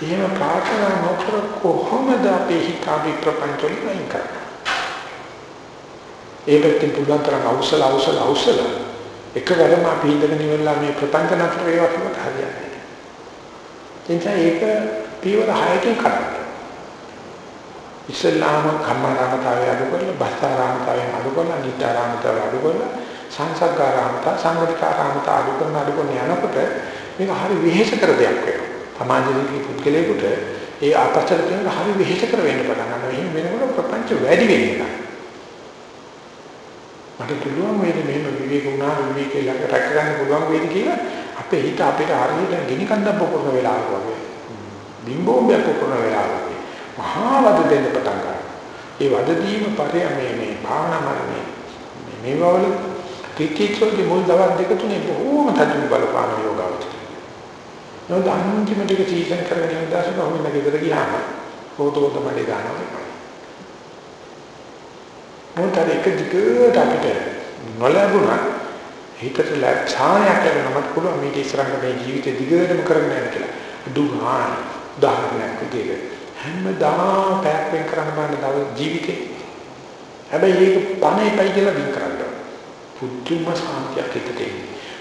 එහෙම ප්‍රාර්ථනා නොකර කොහොමද අපේ හිත අපි ප්‍රපංච වලින් කරන්නේ? ඒ පැත්තෙන් පුළුවන් තරම් අවසල අවසල අවසල එකවරම අපි ඉඳගෙන ඉවරලා මේ ප්‍රපංච නතර වේවා කියවට හරියන්නේ නැහැ. එනිසා ඒක පියවර 6කින් කරන්න. ඉස්ලාම කම්මාරාමතාවය අඩු කරලා බස්තාරාමතාවය අඩු කරලා නිත්‍යාරාමතාවය අඩු කරලා සංසග්ගාරාමතා සංගතිකාරාමතා අඩු කරන අඩු කරන යනකොට මේක හරි විහෙස කර දෙයක් වෙනවා සමාජයේ පුද්ගලයෙකුට ඒ ආපස්සට තියෙන හරි විහෙස කර වෙන්න පටන් ගන්නවා. එහෙම වෙනකොට ප්‍රපංච වැඩි වෙනවා මට පුළුවන් වේද මෙහෙම විවේක වුණා විවේකේ ළඟ රැක ගන්න පුළුවන් වේද කියලා අපේ හිත අපිට හරියට ගිනි කන්දක් පොකරන වෙලාවක වගේ. බිම්බෝම්බයක් පොකරන වෙලාවක මහා වද දෙන්න පටන් ගන්නවා. ඒ වද දීම පරය මේ මේ භාවනා මරණය. මේ මේවවල ත්‍රිත්‍යෝගේ මුල් දවස් දෙක තුනේ බොහෝම තදින් බලපාන යෝගාවචර. නෝ අන්තිමට ඒක සීසන් කරගෙන යන දාසක ඔහොම නැගෙදර ගියාම පොතෝ තමයි ගන්නවා. මොකද ඒක දිගට අපිට නොලැබුණා හිතට ලැබ්සායක් ලැබෙනමත් පුළුවන් මේක ඉස්සරහට මේ ජීවිතේ දිගටම කරගෙන යන්න කියලා. දුහාන උදාහරණයක් විදිහට හැමදාම පැයක් වෙන් කරන්න බෑ දවස් ජීවිතේ. හැබැයි ඒක පණේපයි කියලා වින් කරන්න. පුදුම සාන්තියක් හිතට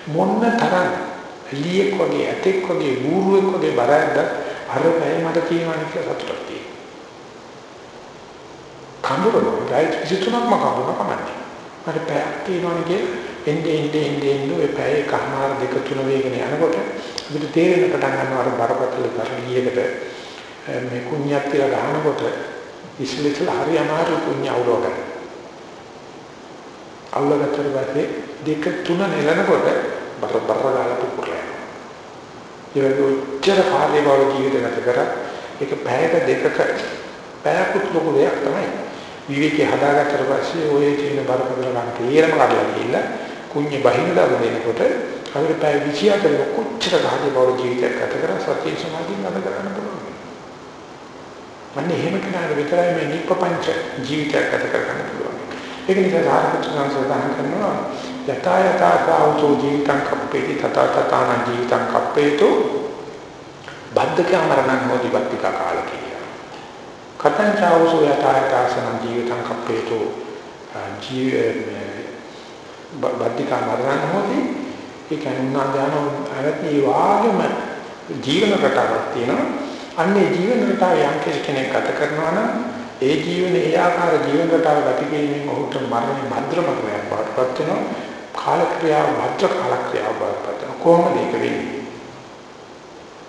මොන්න තරම් එළියෙක් වගේ ඇතෙක් වගේ ඌරුවෙක් වගේ බරද්ද අර පැය මට කියනවා කියලා සතුටක් තියෙනවා. කඳුරන ගයිඩ් විසිතුනක්ම කඳුරන කමන්නේ. මට පැයක් තියෙනවනේ කියලා එන්නේ එන්නේ එන්නේ එන්නේ ඔය පැය කහමාර දෙක තුන වේගෙන යනකොට අපිට තේරෙන පටන් ගන්නවා අර බරපතල කරලියකට මේ කුණ්‍යක් කියලා ගහනකොට ඉස්ලිතල හරි අමාරු කුණ්‍ය අවුලව ගන්න. අවුලකට පස්සේ දෙක තුන නෙලනකොට බර බර ගාලා පුපුරලා යනවා. ඒ වගේ උච්චර කාලේ බව ජීවිත ගත කරා ඒක පැයක දෙකක පැයකුත් ලොකු දෙයක් තමයි. විවේකී හදාගත්තට පස්සේ ඔය තියෙන බරපතල ගන්න තේරම කඩලා ගිහිල්ලා කුණ්‍ය බහිනලා දෙනකොට අපිට පැය 24 කොච්චර ගහදී බව ජීවිතයක් ගත කරලා සතිය සමාධිය ගත කරන්න පුළුවන්. මන්නේ එහෙම කෙනාට විතරයි මේ නිප්පංච ජීවිතයක් ගත කරගන්න පුළුවන්. ඒක නිසා සාරපුත්‍ර සංසෝධන කරනවා යතා යතා කාවතෝ ජීවිතං කප්පේති තත තතාන ජීවිතං කප්පේතු බද්ධක මරණං හෝති බද්ධික කාල කියලා. කතං චාවසෝ යතා යතාසන ජීවිතං කප්පේතු ජීව බද්ධික මරණං හෝති ඒ කියන්නේ උනාදාන ආයතන ඒ වාගේම ජීවන රටාවක් තියෙනවා. අන්නේ ජීවන රටාව යම් කෙනෙක් ගත කරනවා නම් ඒ ජීවන ඒ ආකාර ජීවන රටාව ගත කිරීමෙන් ඔහුට මරණය භද්‍ර මරණයක් බවටපත් වෙනවා. කාල ක්‍රියාව භද්‍ර කාල ක්‍රියාව බවටපත් වෙනවා. කොහොමද ඒක වෙන්නේ?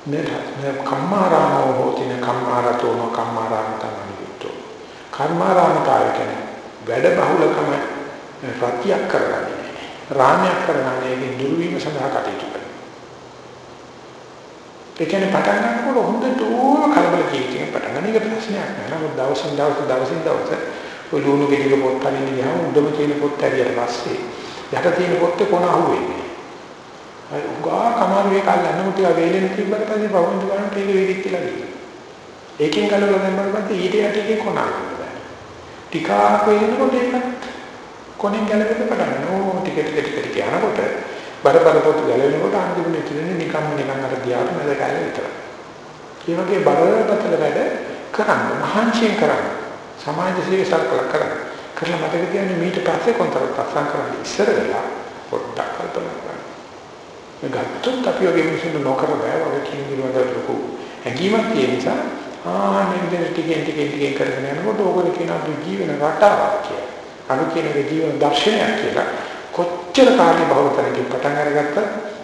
නේ කම්මාරාමෝ හෝතින කම්මාරතෝ කම්මාරාමතමනියුක්තෝ. කර්මාරාමතාවය කියන්නේ වැඩ බහුලකම ප්‍රත්‍යක් කරගන්නේ. රාමයක් කරගන්නේ ඒකේ දුර්වීම සඳහා කටයුතු කරනවා. ඒ කියන්නේ පටන් ගන්නකොට හොඳට ඕම කලබල ජීවිතයක් පටන් ගන්න එක ප්‍රශ්නයක් නෑ. නමුත් දවසින් දවස දවසින් දවස ඔය ලුණු ගෙඩික පොත් අරින්න ගියාම උඩම තියෙන පොත් ඇරියට පස්සේ යට තියෙන පොත්තේ කොන අහුවෙන්නේ. අය උගා කමාරුවේ කල්ලන්න මුටිය වේලෙන් තිබ්බට පස්සේ පවුන්දු ගන්නට ඒක වෙදික් කියලා කියනවා. ඒකෙන් ගලවලා දැම්මම පස්සේ ඊට යට එකේ කොන අහුවෙනවා. ටිකක් වෙනකොට ඒකත් කොනෙන් ගැලවෙන්න පටන් ගන්නවා. ඕ ටික ටික ටික ටික යනකොට බරපතල පොත් ගැලවෙනකොට අන්තිමට ඉතිරෙන්නේ නිකම්ම නිකන් අර දියාට මැද කාලේ විතරයි. ඒ වගේ බරපතල වැඩ කරන්න මහන්සියෙන් කරන්න සමාජ සේවය සල්කල කරන්න. කරලා මතක තියාගන්න මීට පස්සේ කොන්තරත් අත්සන් කරන්න ඉස්සර වෙලා පොඩ්ඩක් කල්පනා කරන්න. මේ ගත්තොත් අපි ඔගේ මිනිස්සුන්ට නොකර බෑ වගේ කියන විදිහට ලොකු හැඟීමක් තියෙන නිසා ආ මේ විදිහට ටිකෙන් ටිකෙන් ටිකෙන් කරගෙන යනකොට ඕගොල්ලෝ කියනවා ජීවන රටාවක් කියලා. අනු කියන ජීවන දර්ශනයක් කියලා කොච්චර කාර්ය බහුතරකින් පටන් අරගත්තත්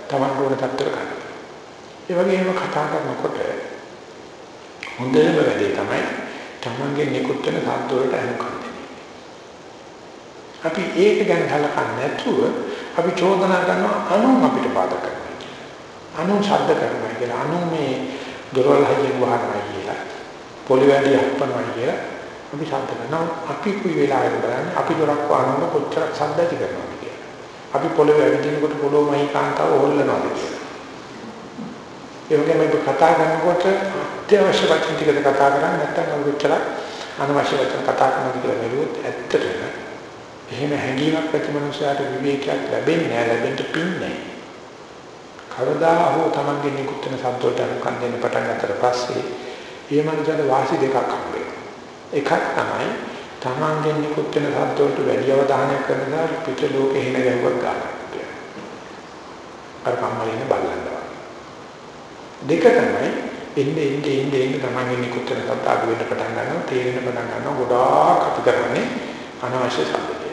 Taman ඕන තත්ත්වයකට ගන්න. ඒ වගේම කතා කරනකොට හොඳම වැඩේ තමයි Tamanගේ නිකුත් වෙන ශබ්ද වලට අනුකම්ප අපි ඒක ගැන හලකන්නේ නැතුව අපි චෝදනා කරනවා අනු අපිට බාධා කරනවා. අනු ශබ්ද කරනවා කියලා අනු මේ දොරවල් හයියෙන් වහනවා කියලා. පොළි වැඩි හපනවා කියලා අපි ශබ්ද කරනවා. අපි කුයි වෙලාවෙද බලන්නේ අපි දොරක් වහනකොට කොච්චර ශබ්ද ඇති කරනවද කියලා. අපි පොළවේ ඇවිදිනකොට පොළොව මහී කාන්තාව හොල්ලනවාද කියලා. ඒ වගේම අපි කතා කරනකොට අත්‍යවශ්‍ය වචන ටිකද කතා කරන්නේ නැත්නම් අපි කොච්චර අනවශ්‍ය වචන කතා කරනවද කියලා බැලුවොත් ඇත්තටම එහෙම හැඟීමක් ඇති මනුස්සයාට විවේකයක් ලැබෙන්නේ නැහැ ලැබෙන්න පින්නේ කවදා හෝ Tamange නිකුත් වෙන සද්දවලට අනුකම් දෙන්න පටන් ගන්නතර පස්සේ ඒ මනුස්සයාට වාසි දෙකක් හම්බ එකක් තමයි Tamange නිකුත් වෙන සද්දවලට වැඩි අවධානය කරනවා පිට ලෝකෙ හින ගැවුවක් ගන්න. අර කම්මලින බලනවා. දෙක තමයි එන්නේ එන්නේ එන්නේ එන්නේ Tamange නිකුත් වෙන සද්ද අඩු වෙන්න පටන් ගන්නවා තේරෙන්න පටන් ගන්නවා ගොඩාක් අපි කරන්නේ අනවශ්‍ය සද්ද.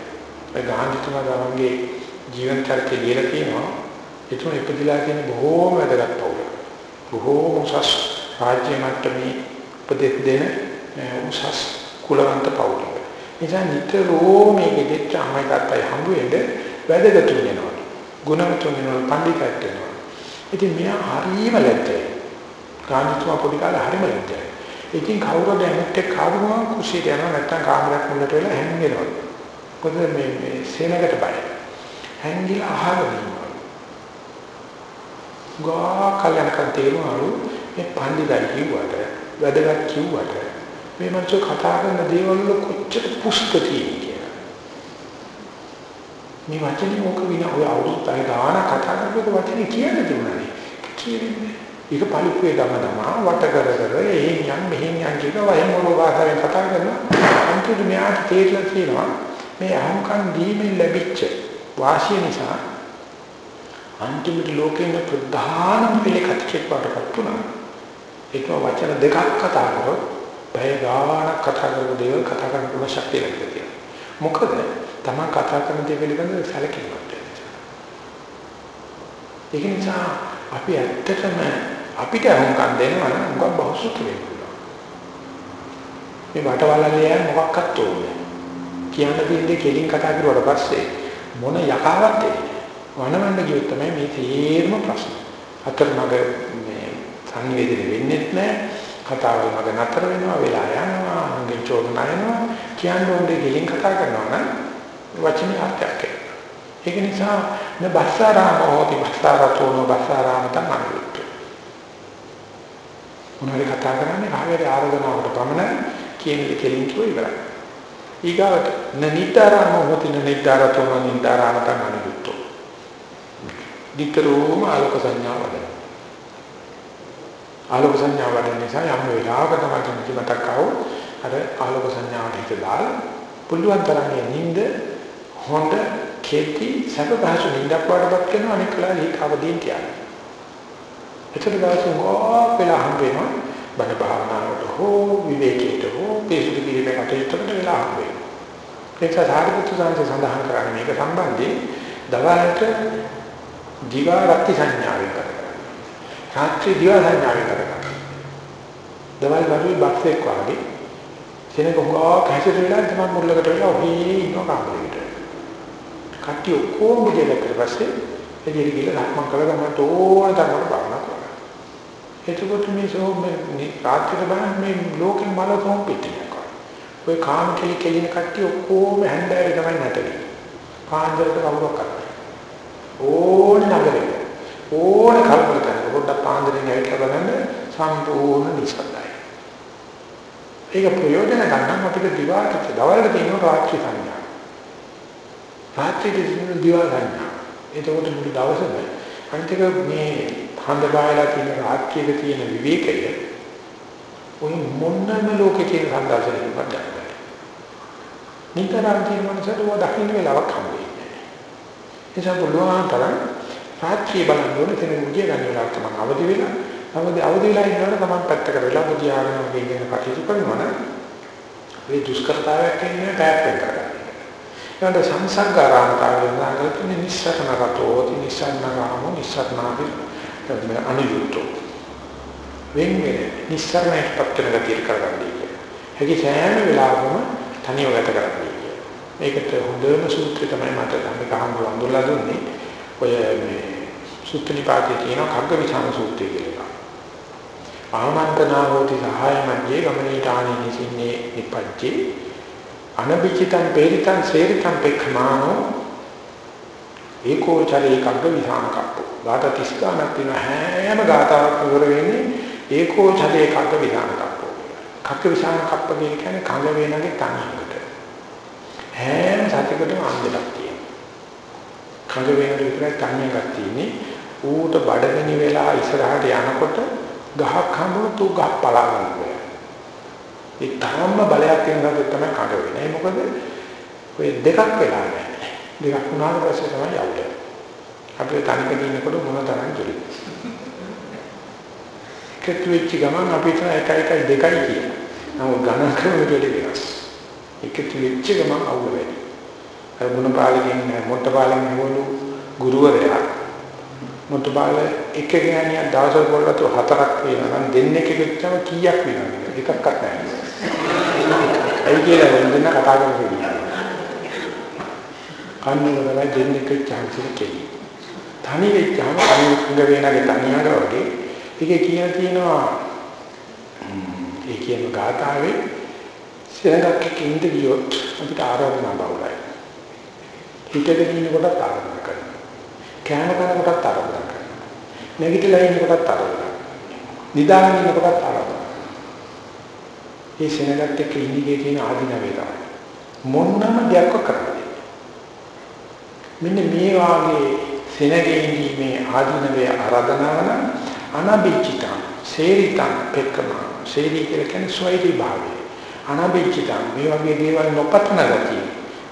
ඒ ගාන්ධිතුමා ගමන්ගේ ජීවන චරිතය ලියලා තියෙනවා. ඒතුම ඉපදිලා තියෙන බොහෝම වැදගත් පවුලක. බොහෝම උසස් රාජ්‍ය මට්ටමේ උපදෙස් දෙන උසස් කුලවන්ත පවුලක. නිසා නිතරම මේකෙ දෙච්ච අම්මයි තාත්තයි හම්බ වෙන්නේ වැදගත් වෙනවා. ගුණවතුන් වෙනවා පඬිකත් වෙනවා. ඉතින් මෙයා හරිම ලැජ්ජයි. ගාන්ධිතුමා පොඩි කාලේ හරිම ලැජ්ජයි. ඉතින් කවුරුද ඇමෙත් එක්ක ආවම කුසියට යනවා නැත්නම් කාමරයක් මුලට වෙලා හැංගෙනවා. මොකද මේ මේ සේනකට බය. හැංගිලා අහගෙන ඉන්නවා. ගා කල්යනකන් තේරුණාලු මේ පඬිදයි කිව්වට වැදගත් කිව්වට මේ මනස කතා කරන දේවල් වල කොච්චර පුස්තකී කියලා. මේ වචනේ මොක විනා ඔය අවුරුද්දයි ගාන කතා කරපු වචනේ කියන්නේ තිබුණානේ. කියන්නේ ඒක පරිප්පුවේ ගම තමා වට කර කර එහෙන් යන් මෙහෙන් යන් කියන වයන් මොන භාෂාවෙන් කතා කරනවා අන්තිමට මෙයාට තේරෙලා තියෙනවා මේ අහංකම් දීමෙන් ලැබිච්ච වාසිය නිසා අන්තිමට ලෝකෙින් ප්‍රධානම පිළිකච්චෙක් වඩපත් වුණා ඒක වචන දෙකක් කතා කරොත් බය ගානක් කතා කරපු දේවල් කතා කරන්න පුළුවන් ශක්තිය ලැබෙනවා මොකද තමන් කතා කරන දේ පිළිබඳව සැලකීමක් ඒක නිසා අපි ඇත්තටම අපිට අහුම්කම් දෙනවා නම් මොකක් බහුසුත් වෙන්න පුළුවන්. මේ වටවලල්ලේ මොකක්වත් ඕනේ. කියන්න තියෙන්නේ කෙලින් කතා කරුවාට පස්සේ මොන යකාවක් දෙන්නේ. වනවන්න ගියොත් තමයි මේ තේරම ප්‍රශ්න. අතරමඟ මේ සංවේදනය වෙන්නේ නැහැ. කතාවල් මග නතර වෙනවා වෙලා යනවා අංගෙ චෝදනා එනවා කියන්න ඕනේ කෙලින් කතා කරනවා නම් වචනේ අර්ථයක් ඒක නිසා න බස්සාරාම හෝති බස්සාරතෝන බස්සාරාම තමයි මොනවද කතා කරන්නේ කාගේ ආරාධනාවකට පමණ කියන එක කෙලින් කිව්ව ඉවරයි. ඊගාවට නනිතරම හොතින නිතරතෝ නිතරාම තමයි නිතරම ආලෝක සංඥා වඩන. ආලෝක සංඥා වඩන නිසා යම් වෙලාවක තමයි මතක් ආවෝ අර ආලෝක සංඥාවට හිත දාලා පුළුවන් තරම් නිින්ද හොඳ කෙටි සැප පහසු නිින්දක් වඩපත් කරනවා අනික කලාව හිත අවදීන් කියන්නේ. එතන ගාසු ඕ වෙලා හම් වෙනවා බණ භාවනාවට හෝ විවේකයට හෝ පිසුදු කිරීමේ කටයුත්තකට වෙලා හම් වෙනවා. ඒක සාධිපුත්තු සංසේ සඳහන් කරන්නේ මේක සම්බන්ධයෙන් දවල්ට දිවා රත්ති සංඥාවෙන් කරගන්න. රාත්‍රී දිවා සංඥාවෙන් කරගන්න. දවල් වරුවේ බක්සෙක් වගේ සෙනග හොගා කැසට වෙලා තමයි මුල්ලකට වෙලා ඔහි ඉන්න කාමරේට. කට්ටිය ඔක්කොම දෙලකට පස්සේ එදිරි ගිහලා ලක්මන් කළා ගමන් ඕන තරමට භාවනා කරා. එතකොට මේ සෝ මේ රාත්‍රියේ බලන්න මේ ලෝකෙ මල තොම් පිටියක්. ඔය කාම කෙලි කෙලින කට්ටිය ඔක්කොම හැන්දෑවේ තමයි නැටෙන්නේ. පාන්දරට කවුරක් කරන්නේ. ඕන නගරේ. ඕන කල්පන කරන පොඩ්ඩක් පාන්දරෙන් ඇවිල්ලා බලන්න සම්පූර්ණ නිසද්දයි. ඒක ප්‍රයෝජන ගන්න අපිට දිවාට දවල්ට තියෙන රාත්‍රී සංඥා. රාත්‍රියේ තියෙන දිවා සංඥා. එතකොට මුළු දවසම අනිත් මේ හඳ බායලා තියෙන රාත්‍රියක තියෙන විවේකය ඔය මොන්නම ලෝකේ තියෙන සංදර්ශනයකට බඳින්න. නිතරම තියෙන මනසට ඔය දකින්න වෙලාවක් හම්බෙන්නේ නැහැ. එනිසා පුළුවන් තරම් රාත්‍රිය බලන්න ඕනේ තේරුම් ගිය ගන්න වෙලාවක් තමයි අවදි වෙලා. අවදි අවදි වෙලා ඉන්නකොට තමයි පැත්තකට වෙලා බුදියාගෙන වගේ ඉගෙන කටයුතු කරනවා නම් මේ දුෂ්කරතාවයක් කියන්නේ පැත්තෙන් කරගන්න. ඊට සංසංගාරාමතාවය නාගතුනි නිස්සරණ රතෝ නිස්සරණාම නිස්සරණාවි අනුයුක්තෝ වෙන්නේ නිස්සරණයට පත්වන ගතිය කරගන්නේ. හැකි සෑම වෙලාවකම තනියම ගත කරන්නේ. මේකට හොඳම සූත්‍රය තමයි මට ගන්න ගහම වඳුල්ලා දුන්නේ. ඔය මේ සුත්තිනිපාතේ තියෙන කග්ගවිචාන සූත්‍රය කියලා. ආමන්ත්‍රණා හෝති සහාය මැජේ ගමනීතානි නිසින්නේ නිපච්චේ අනබිචිතං පේරිතං සේරිතං පෙක්ඛමානෝ ඒකෝචරේ කග්ග විධාන කප්පෝ ගාත 30 ගණක් තියෙන හැම ගාතාවක් ඉවර වෙන්නේ ඒකෝචරේ කග්ග විධාන කප්පෝ කග්ග විධාන කප්ප කියන්නේ කංග වේනගේ තනියකට හැම සතියකටම අන්දලක් තියෙනවා කංග වේන විතරයි තනියක් තියෙන්නේ ඌට බඩගිනි වෙලා ඉස්සරහට යනකොට ගහක් හම්බුනොත් ඌ ගහ පලා ගන්නවා ඒ තරම්ම බලයක් තියෙන දේ තමයි කඩ වෙන්නේ. මොකද ඔය දෙකක් වෙලා නැහැ. දෙකක් වුණාට පස්සේ තමයි යවුල. අපි තනිකම ඉන්නකොට මොන තරම් දුරයි. එකතු වෙච්ච ගමන් අපි තන එකයි එකයි දෙකයි කියන. නමුත් ගණන් ක්‍රමයට වෙනස්. එකතු වෙච්ච ගමන් අවුල වැඩි. අර මොන පාලකින් මොට්ට පාලකින් වළු ගුරුවරයා මොට්ට පාල එක ගෑණියක් දවසක් වලට හතරක් වෙනවා නම් දෙන්නෙක් එකච්චම කීයක් වෙනවද? එකක්වත් නැහැ. ඇයි කියලා වෙන කතා කරන්නේ. කන්නේ වල දෙන්නෙක් chance කෙලි. තනි වෙච්චාම කන්නේ වෙනගේ තනියඟ වගේ ඒකේ කියන තියෙනවා ඒ කියන ගාථාවේ සෙනගක් කින්ද ගියොත් අපිට ආරාධනා බවුලයි. හිතගෙන ඉන්න කොටත් ආරාධනා කරනවා. කෑම කන කොටත් ආරාධනා කරනවා. නැගිටලා ඉන්න කොටත් ආරාධනා කරනවා. නිදාගෙන ඉන්න කොටත් ආරාධනා ඒ සෙනගත් එක්ක ඉන්නේ තියෙන ආධිනවේ තමයි. මොන්නම දෙයක් කරන්නේ. මෙන්න මේ වාගේ සෙනගේ ඉඳීමේ ආධිනවේ ආරාධනාව නම් අනබිචිතං සේරිතං පෙක්කම සේරි කියලා කියන්නේ ස්වෛරී භාවය. අනබිචිතං මේ වගේ දේවල් නොපතන ගතිය.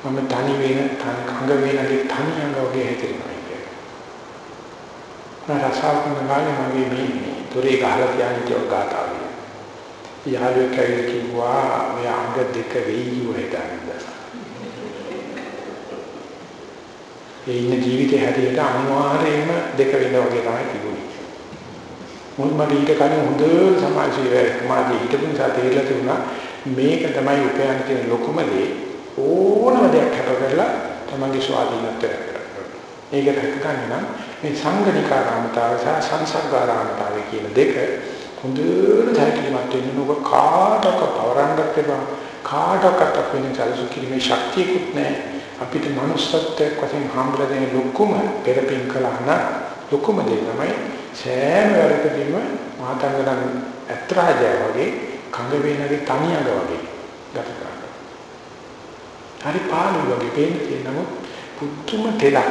මම තනි වෙන කංග වෙනගේ තනි අංග වගේ හිතෙනවා කියන්නේ. රසාවකන ගානේ මගේ මේ දොරේ ගහලා කියන්නේ තෝ ගාතාවයි. යාළුවෙක් ඇවිල්ලා කිව්වා ඔය අංග දෙක වෙයි ඔය ගන්න. ඒ ඉන්න ජීවිතේ හැටියට අනිවාර්යයෙන්ම දෙක වෙනවා වගේ තමයි තිබුණේ. මොන් මට ඊට කලින් හොඳ සමාජ සේවයක් මාදී හිටපු නිසා තේරලා තිබුණා. මේක තමයි උපයන්න තියෙන ලොකුම දේ. ඕනම දෙයක් හට කරලා තමන්ගේ ස්වාධීනත්වය කරගන්න. ඒක දැක්කම නම් මේ සංගණිකාරාමතාව සහ සංසග්ගාරාමතාව කියන දෙක හොඳට දැකීමත් වෙන නෝක කාටක පවරන්නත් එපා. කාටකට වෙන සැලසු කිරීමේ ශක්තියකුත් නැහැ. අපිට manussත්වයක් වශයෙන් හම්බලා දෙන ලොකුම පෙරපින් කළා නම් ලොකුම දේ තමයි සෑම වෙලකදීම මාතංගරන් ඇත්‍රාජය වගේ කඟ වේනගේ තනියඟ වගේ ගත කරනවා. හරි පාළු වගේ පේන තියෙන නමුත් පුදුම තෙලක්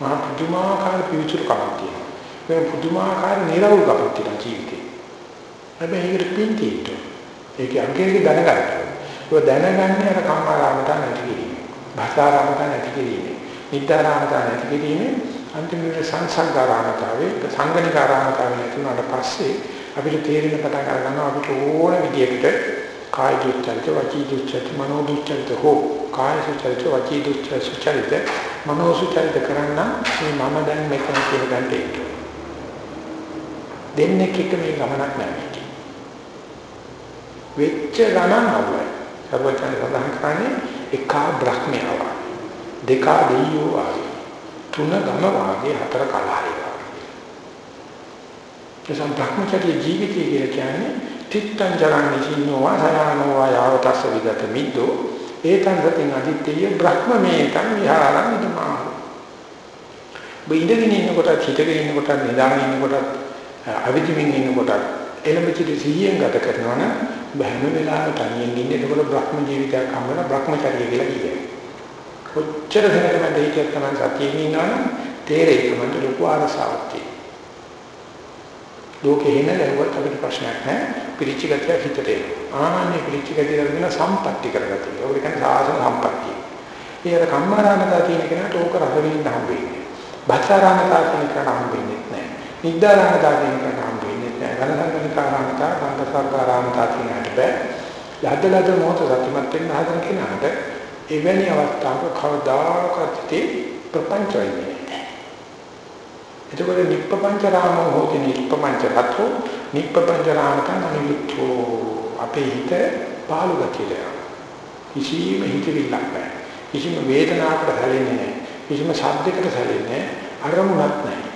මහා පුදුමාකාර පිවිතුරු කමක් තියෙනවා. මේ පුදුමාකාර නිරවුල් කමක් තියෙන ජීවිතේ. හැබැයි ඒකට පින් තියෙන්න. ඒක අගේක දැනගන්න. ඒක දැනගන්නේ අර කම්මාරාමත නැති කිරීම. භාෂාරාමත නැති කිරීම. නිද්දාරාමත නැති කිරීම අන්තිමට සංසංගාරාමතාවේ සංගණිකාරාමතාවේ නැතුණාට පස්සේ අපිට තේරෙන පටන් ගන්නවා අපිට ඕන විදිහකට කාය දුච්චරිත වචී දුච්චරිත මනෝ දුච්චරිත හෝ කාය සුචරිත වචී දුච්චරිත සුචරිත මනෝ සුචරිත කරන්න මේ මම දැන් මෙතන කියන ගන්න දෙන්නේ. එක මේ ගමනක් නැහැ වෙච්ච ගණන් අවුලයි. සර්වචන් සඳහන් කරන්නේ එකා බ්‍රහ්මයාව දෙකා දෙයියෝ වාගේ තුන ගම වාගේ හතර කලහයි එසම් භ්‍රමචර්ය ජීවිතය කියලා කියන්නේ තිත්තං ජරං නිසින්නෝ වාසයානෝ වායවතස්ස විගත මිද්දෝ. ඒතං සතින් අදිත්තේ බ්‍රහ්මමේතං විහාරං ඉදමා බින්දගෙන ඉන්නකොට හිතගෙන ඉන්නකොට නිදාගෙන ඉන්නකොට අවිදිමින් ඉන්නකොට එළඹ සිට සිහියෙන් ගත කරනවා නම් බැහැම වෙලාවෙ තනියෙන් ඉන්නේ එතකොට බ්‍රහ්ම ජීවිතයක් හම්බ වෙන බ්‍රහ්මචර්ය කියලා කියනවා. කොච්චර දෙනෙක් මම දෙයියක් තමයි සතියේ ඉන්නවනම් තේරෙයි තමයි ලොකු ආරසාවක් තියෙනවා. ලෝකේ එන ලැබුවත් අපිට ප්‍රශ්නයක් නැහැ. පිරිච්ච ගතිය හිතට එනවා. ආන්නේ පිරිච්ච ගතිය වෙන සම්පatti කරගතිය. ඒක කියන්නේ සාසන සම්පatti. ඊයර කම්මාරාමතා තියෙන කෙනාට ඕක රස විඳින්න හම්බෙන්නේ. බච්චාරාමතා තියෙන කෙනාට හම්බෙන්නේ නැහැ. නිද්දාරාමතා තියෙන කෙනාට හම්බෙන්නේ නැහැ. ඝනසංගනිකාරාමතා, සංකසාරාමතා තියෙනට බෑ. යද්දලද මොහොත සතුටුමත් වෙන්න හදන කෙනාට එවැනි අවස්ථාවක කවදාකවත් ප්‍රපංච වෙන්නේ එතකොට නිප්පපංචරාමෝ හෝති නිප්පපංචරතෝ නිප්පපංචරාමතං අනිවිච්ඡෝ අපේ හිත පාළු ගතියට කිසිම හිතවිල්ලක් නැහැ කිසිම වේදනාවකට හැලෙන්නේ නැහැ කිසිම ශබ්දයකට හැලෙන්නේ අරමුණක් නැහැ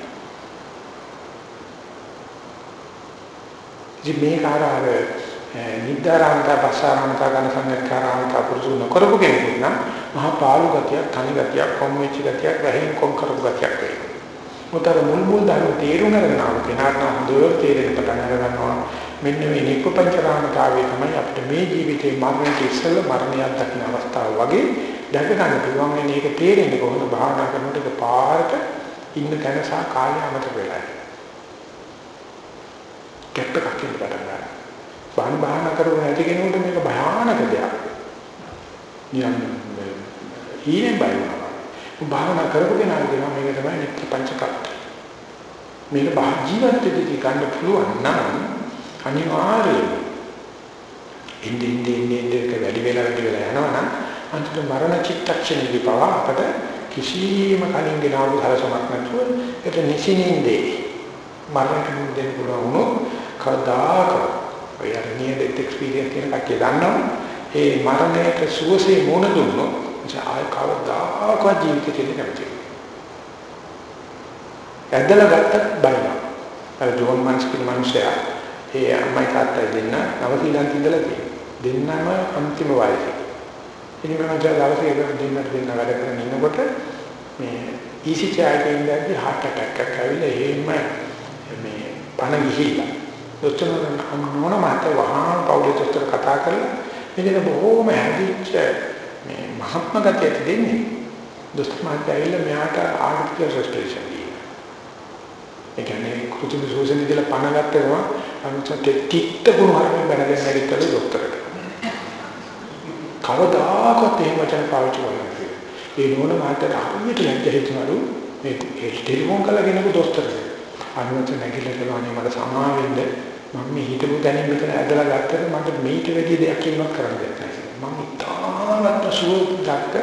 ඉතින් මේ කාරාර නිද්දාරාමතා පස්සාරාමතා ගන්න සංගතරාමතා පුරුදු නොකරපු කෙනෙකුට නම් මහා පාළු ගතියක් තනි ගතියක් කොම් වෙච්ච ගතියක් වැහෙන් කොම් කරපු ගතියක් වෙයි. මොතර මුල් මුල් ධර්ම තේරුම් අරගෙන ආව කෙනාට හොඳට තේරෙන්න පටන් අර ගන්නවා මෙන්න මේ නික්කපංචරාමතාවය තමයි අපිට මේ ජීවිතේ මරණයට ඉස්සෙල්ල මරණයක් දකින්න අවස්ථාව වගේ දැක ගන්න පුළුවන් වෙන එක තේරෙන්නේ කොහොමද? භාවනා කරනකොට ඒක පාරට ඉන්න තැන සහ කාලය අමතක වෙලා කැප්ප කකින් පටන් ගන්නවා. වහන භාවනා කරුණ ඇති කෙනෙකුට මේක භයානක දෙයක්. නියම් ඊයෙන් බයනවා. භාවනා කරපු කෙනා කියනවා මේක තමයි නිත්‍ය පංචකත්. මේක ජීවිතයේදී ගන්න පුළුවන් නම් අනිවාර්යයෙන් ඉන්නේ ඉන්නේ ඉන්නේ වැඩි වෙලා වැඩි වෙලා යනවා නම් අන්තිම මරණ චිත්තක්ෂණයේදී පවා අපට කිසිම කලින් ගෙනාවු හරසමක් නැතුව ඒක නිසිනින්දේ මරණයට මුහුණ දෙන්න පුළුවන් වුණොත් කවදාක ඔය නියද එක්ස්පීරියන්ස් කියන කක්කේ දන්නවා ඒ මරණයට සුවසේ මුහුණ දුන්නොත් ආය කවදාකවත් ජීවිතේ දෙන්නේ නැති. ඇදලා ගත්තත් බයිනවා. අර ජෝන් මන්ස් කියන මිනිසයා ඒ අම්මයි තාත්තයි දෙන්න නවසීලන්ත ඉඳලා තියෙනවා. දෙන්නම අන්තිම වයසේ. ඉතින් මම දවසේ දෙන්නට දෙන්න වැඩ කරගෙන ඉන්නකොට මේ ඊසි චෑකේ ඉඳන්දී heart attack එකක් ඇවිල්ලා එහෙම මේ පණ ගිහිල්ලා. දොස්තර නෝන මට වහා පවුලේ දොස්තර කතා කරලා මෙන්න බොහොම හැදිච්ච මේ මහත්ම ගතියට දෙන්නේ දොස්තර මහත්තයා ඇවිල්ලා මෙයාට ආර්ටිකල් රෙස්ට්‍රේෂන් දීලා. ඒ කියන්නේ කෘත්‍රිම ශෝෂණය කියලා පණ ගත්තම අනුසත් තිත්ත ගුණ හරමින් බැනගෙන නැගිටලා දොස්තරට. කවදාකවත් එහෙම වචන පාවිච්චි කරන්නේ නැහැ. ඒ නෝන මහත්තයාට හරියට ලැජ්ජ හිතුනලු මේ ටෙලිෆෝන් කරලා ගෙනපු දොස්තරට. අනුමත නැගිටලා කියලානේ මට සමාවෙන්න මම මේ හිතපු දැනින් මෙතන ඇදලා ගත්තට මට මේට වැඩි දෙයක් කියන්නත් කරන්න දෙයක් නැහැ. මම ඉතාමත් සුවපත්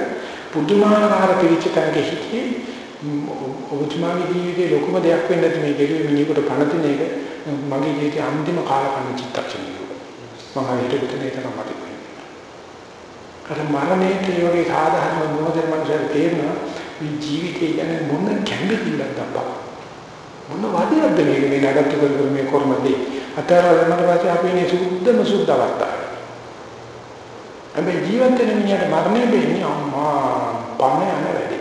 පුදුමාකාර පිළිචකරගේ හිතේ ඔබතුමාගේ ජීවිතේ ලොකුම දෙයක් වෙන්න ඇති මේ ගෙරුවේ මිනිහෙකුට පණ දෙන එක. මගේ ජීවිතයේ අන්තිම කාලකන්ණි චිත්තක්ෂණය මම හිතුවේ ඒක තමයි මතකයි අර මරණයේ යෝගේ සාධාරණ මොහොතේ මනුස්සයෙක් තේරෙනවා? මේ ජීවිතය ගැන මොන කැඹිරිල්ලක්ද බා මොන වදිනක්ද මේක? මේ නඩත්තු කරගෙන මේ කර්මදී අතරවල මට වාසිය අපි මේ සුද්ධම සුද්ධ අවස්ථාව හැබැයි ජීවත් වෙන මිනිහට මරණය වෙන්නේ අම්මා කප්පම යන වැඩි.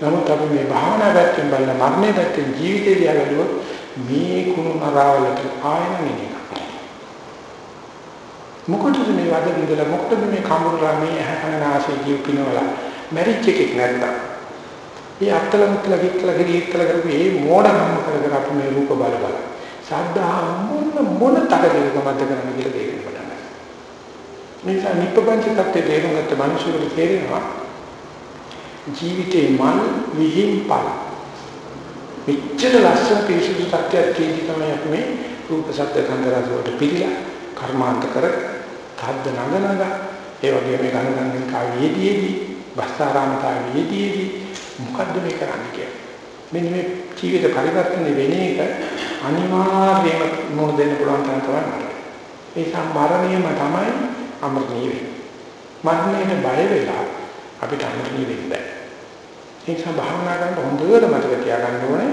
නමුත් අපි මේ භාවනා පැත්තෙන් බලන මරණය පැත්තෙන් ජීවිතය දිහා බැලුවොත් මේ කුණු නරාවලට ආයන මිනිහ. මොකටද මේ වද විඳලා මොකටද මේ කඹුරලා මේ ඇහැකනාසය ජීව පිනවලා මැරිච් එකක් නැත්තම් මේ අත්තල මුත්තල කිත්තල ගිරිත්තල කරපු මේ මෝඩකම් කර කර අපි මේ රූප බල බල සද්ධා මොන මොන තරකද මත කරන්න කියලා දෙන්න පටන් ගන්නවා. නිසා නිප්පංච තත්ත්වයේ තේරුම් ගත්ත මිනිසුන්ට තේරෙනවා ජීවිතේ මල් විහිම්පල. මෙච්චර ලස්සන පිරිසිදු තත්ත්වයක් තියෙදි තමයි අපි මේ රූප සත්‍ය කන්දරස වලට පිළිලා කර්මාන්ත කර තද්ද නගනග ඒ වගේ මේ ගණන් කාවේදීදී බස්සාරාමතාවේදීදී මොකද්ද මේ කරන්නේ කියන්නේ. මෙන්න මේ ජීවිත පරිවර්තන වෙන එක අනිවාර්යයෙන්ම මොන දෙන්න පුළුවන් තරම් තමයි මරණය. ඒ සම්මරණයම තමයි අමරණීය වෙන්නේ. මරණයට බය වෙලා අපිට අමරණීය වෙන්න බෑ. ඒ නිසා භාවනා කරනකොට හොඳට මතක තියාගන්න ඕනේ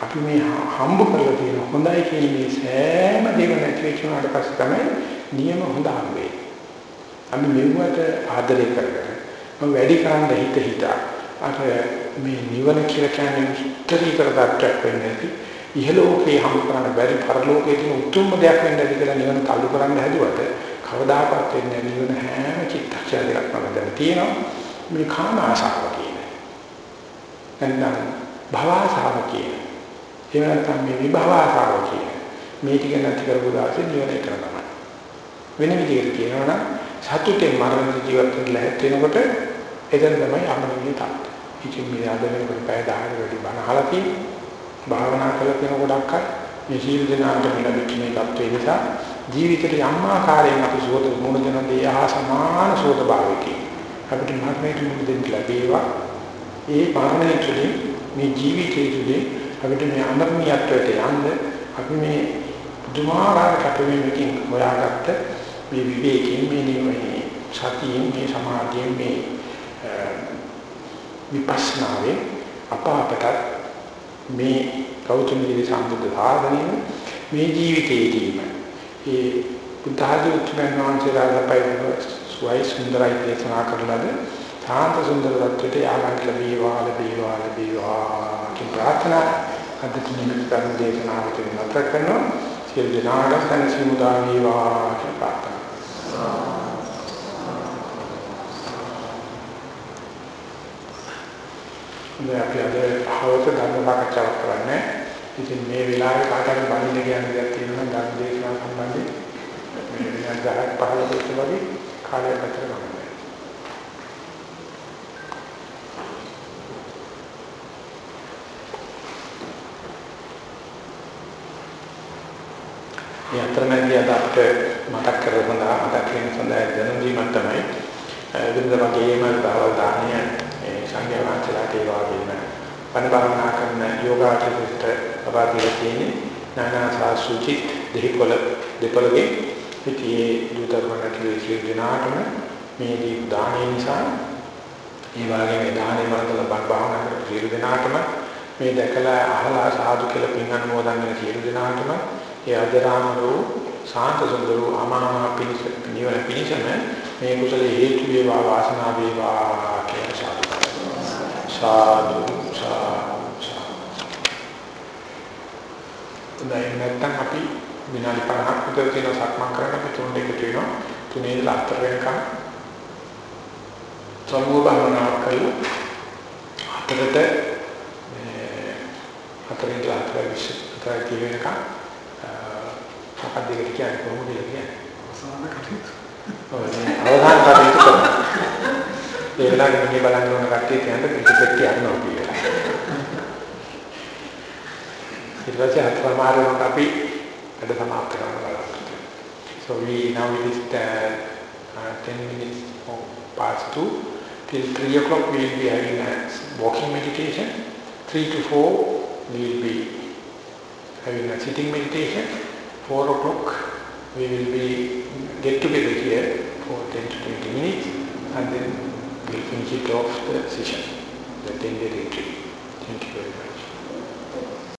අපි මේ හම්බ කරලා තියෙන හොඳයි කියන මේ සෑම දෙයක්ම නැති වෙච්ච උනාට පස්සේ තමයි නියම හොඳ හම්බෙන්නේ. අපි මෙව්වට ආදරය කරගෙන මම වැඩි කරන්න හිත හිතා අර මේ නිවන කියලා කියන්නේ උත්තරීතර තත්ත්වයක් වෙන්නේ නැති ඉහළෝකේ හම් කරන්න බැරි පරලෝකයේ තියෙන උතුම්ම දෙයක් වෙන්න ඇති කියලා නිවන තල්ලු කරන්න හැදුවට කවදාකවත් වෙන්නේ නිවන හැම චිත්තක්ෂණයකම දැන් තියෙනවා මේ කාම ආශාව කියන්නේ. නැත්නම් භව ආශාව කියන්නේ. එහෙම නැත්නම් මේ විභව ආශාව කියන්නේ. මේ ටික නැති කරපු දාසේ නිවන එක තමයි. වෙන විදිහට කියනවා නම් සතුටෙන් මරණ ජීවිත ලැහැත් වෙනකොට එතන තමයි අමරණීය තත්ත්වය. ඉතින් මේ ආද වෙනකොට පැය 10කට වැඩි බණ අහලා තියෙනවා. භාවනා කළ කෙන ගොඩක් අය මේ සීල දනාන්ට ලැබෙච්ච මේ தත්ත්වය නිසා ජීවිතේ යම් ආකාරයෙන් අපි සෝත මුණ දෙන දේ හා සමාන සෝත භාවයකින් අපිට මරණයට මුණ දෙන්න ලැබේවා. ඒ මරණය තුළින් මේ ජීවිතයේ තුළින් අපිට මේ අමරණීයත්වයට යන්න අපි මේ දුමාරාර කටවීමකින් හොයාගත්ත මේ විවේකයෙන් මේ නිවනේ සතියෙන් මේ සමාධියෙන් මේ විපස්සනාවේ අප අපට මේ ගෞතම විදි සම්බුද්ධ සාධනෙම මේ ජීවිතයේදීම ඒ බුද්ධ ආදී උත්තරයන් වහන්සේලා ලබයි සුවයි සුන්දරයි දේශනා කරලාද සාන්ත සුන්දර தත්ත්වයට යාගන් ලැබේවා ලැබේවා ලැබේවා කියන ප්‍රාර්ථනා අද තුනින් කරන දේශනාවට නතර කරනවා. සියලු දෙනාට සනසිමුදා වේවා කියන ප්‍රාර්ථනා ඉතින් අපි අද හවස ධර්ම සාකච්ඡාවක් කරන්නේ. ඉතින් මේ වෙලාවේ කාටවත් බණින්න කියන දෙයක් තියෙනවා නම් ධර්ම දේශනාව සම්බන්ධයෙන් මේ විනාඩි 10ක් 15ක් වගේ කාලයක් ගත කරනවා. මේ අතරමැදි අද අපිට මතක් කරගන්න මතක් වෙන සඳහා දැනුම් දීමක් තමයි විඳ වගේම බව දානීය සංඝයා වහන්සේලාට ඒ වගේම පණ භාවනා කරන යෝගාචරිත අපාදිලා තියෙන්නේ නානා සාසුචිත් දෙහිකොල දෙපළගේ පිටියේ දුතරමකට විශ්ලේෂණාටම මේ දී දානේ නිසා ඒ වගේම දානේ මරතල බණ භාවනා කරන සියලු දෙනාටම මේ දැකලා අහලා සාදු කියලා පින් අනුමෝදන් වෙන සියලු දෙනාටම ඒ අදරාමරෝ සාන්ත සුන්දරෝ අමාමහ පිණිස නිවන පිණිසම මේ කුසල හේතු වේවා වාසනාව වේවා කියලා සාදු සාදු සාදු දැන් නැත්තම් අපි විනාඩි 50ක් විතර තියෙන සක්මන් කරන්න අපි තුන් දෙක තියෙනවා තුනේ ඉඳලා හතර වෙනකම්. සමුහ භාවනාවක් කරලා හතරට හතරෙන් ඉඳලා හතර විශ්ව හතර කියවෙනකම් මොකක්ද ඒකට කියන්නේ කොහොමද කියන්නේ? අවසාන කටයුතු. අවසාන කටයුතු කරනවා ඒ වෙලාවේ මේ බලන්න ඕන කට්ටිය කියන්න පිටපෙට්ටි අරනවා කියලා. ඊට පස්සේ අත්මාරේකට අපි වැඩ සමාප්ත කරන්න බලාපොරොත්තු So we now it is uh, 10 minutes past 2 till 3 o'clock we will be having a walking meditation 3 to 4 we will be having a sitting meditation 4 o'clock we will be get together here for 10 to 20 minutes and then di vincitore si scende, pretende di vincere.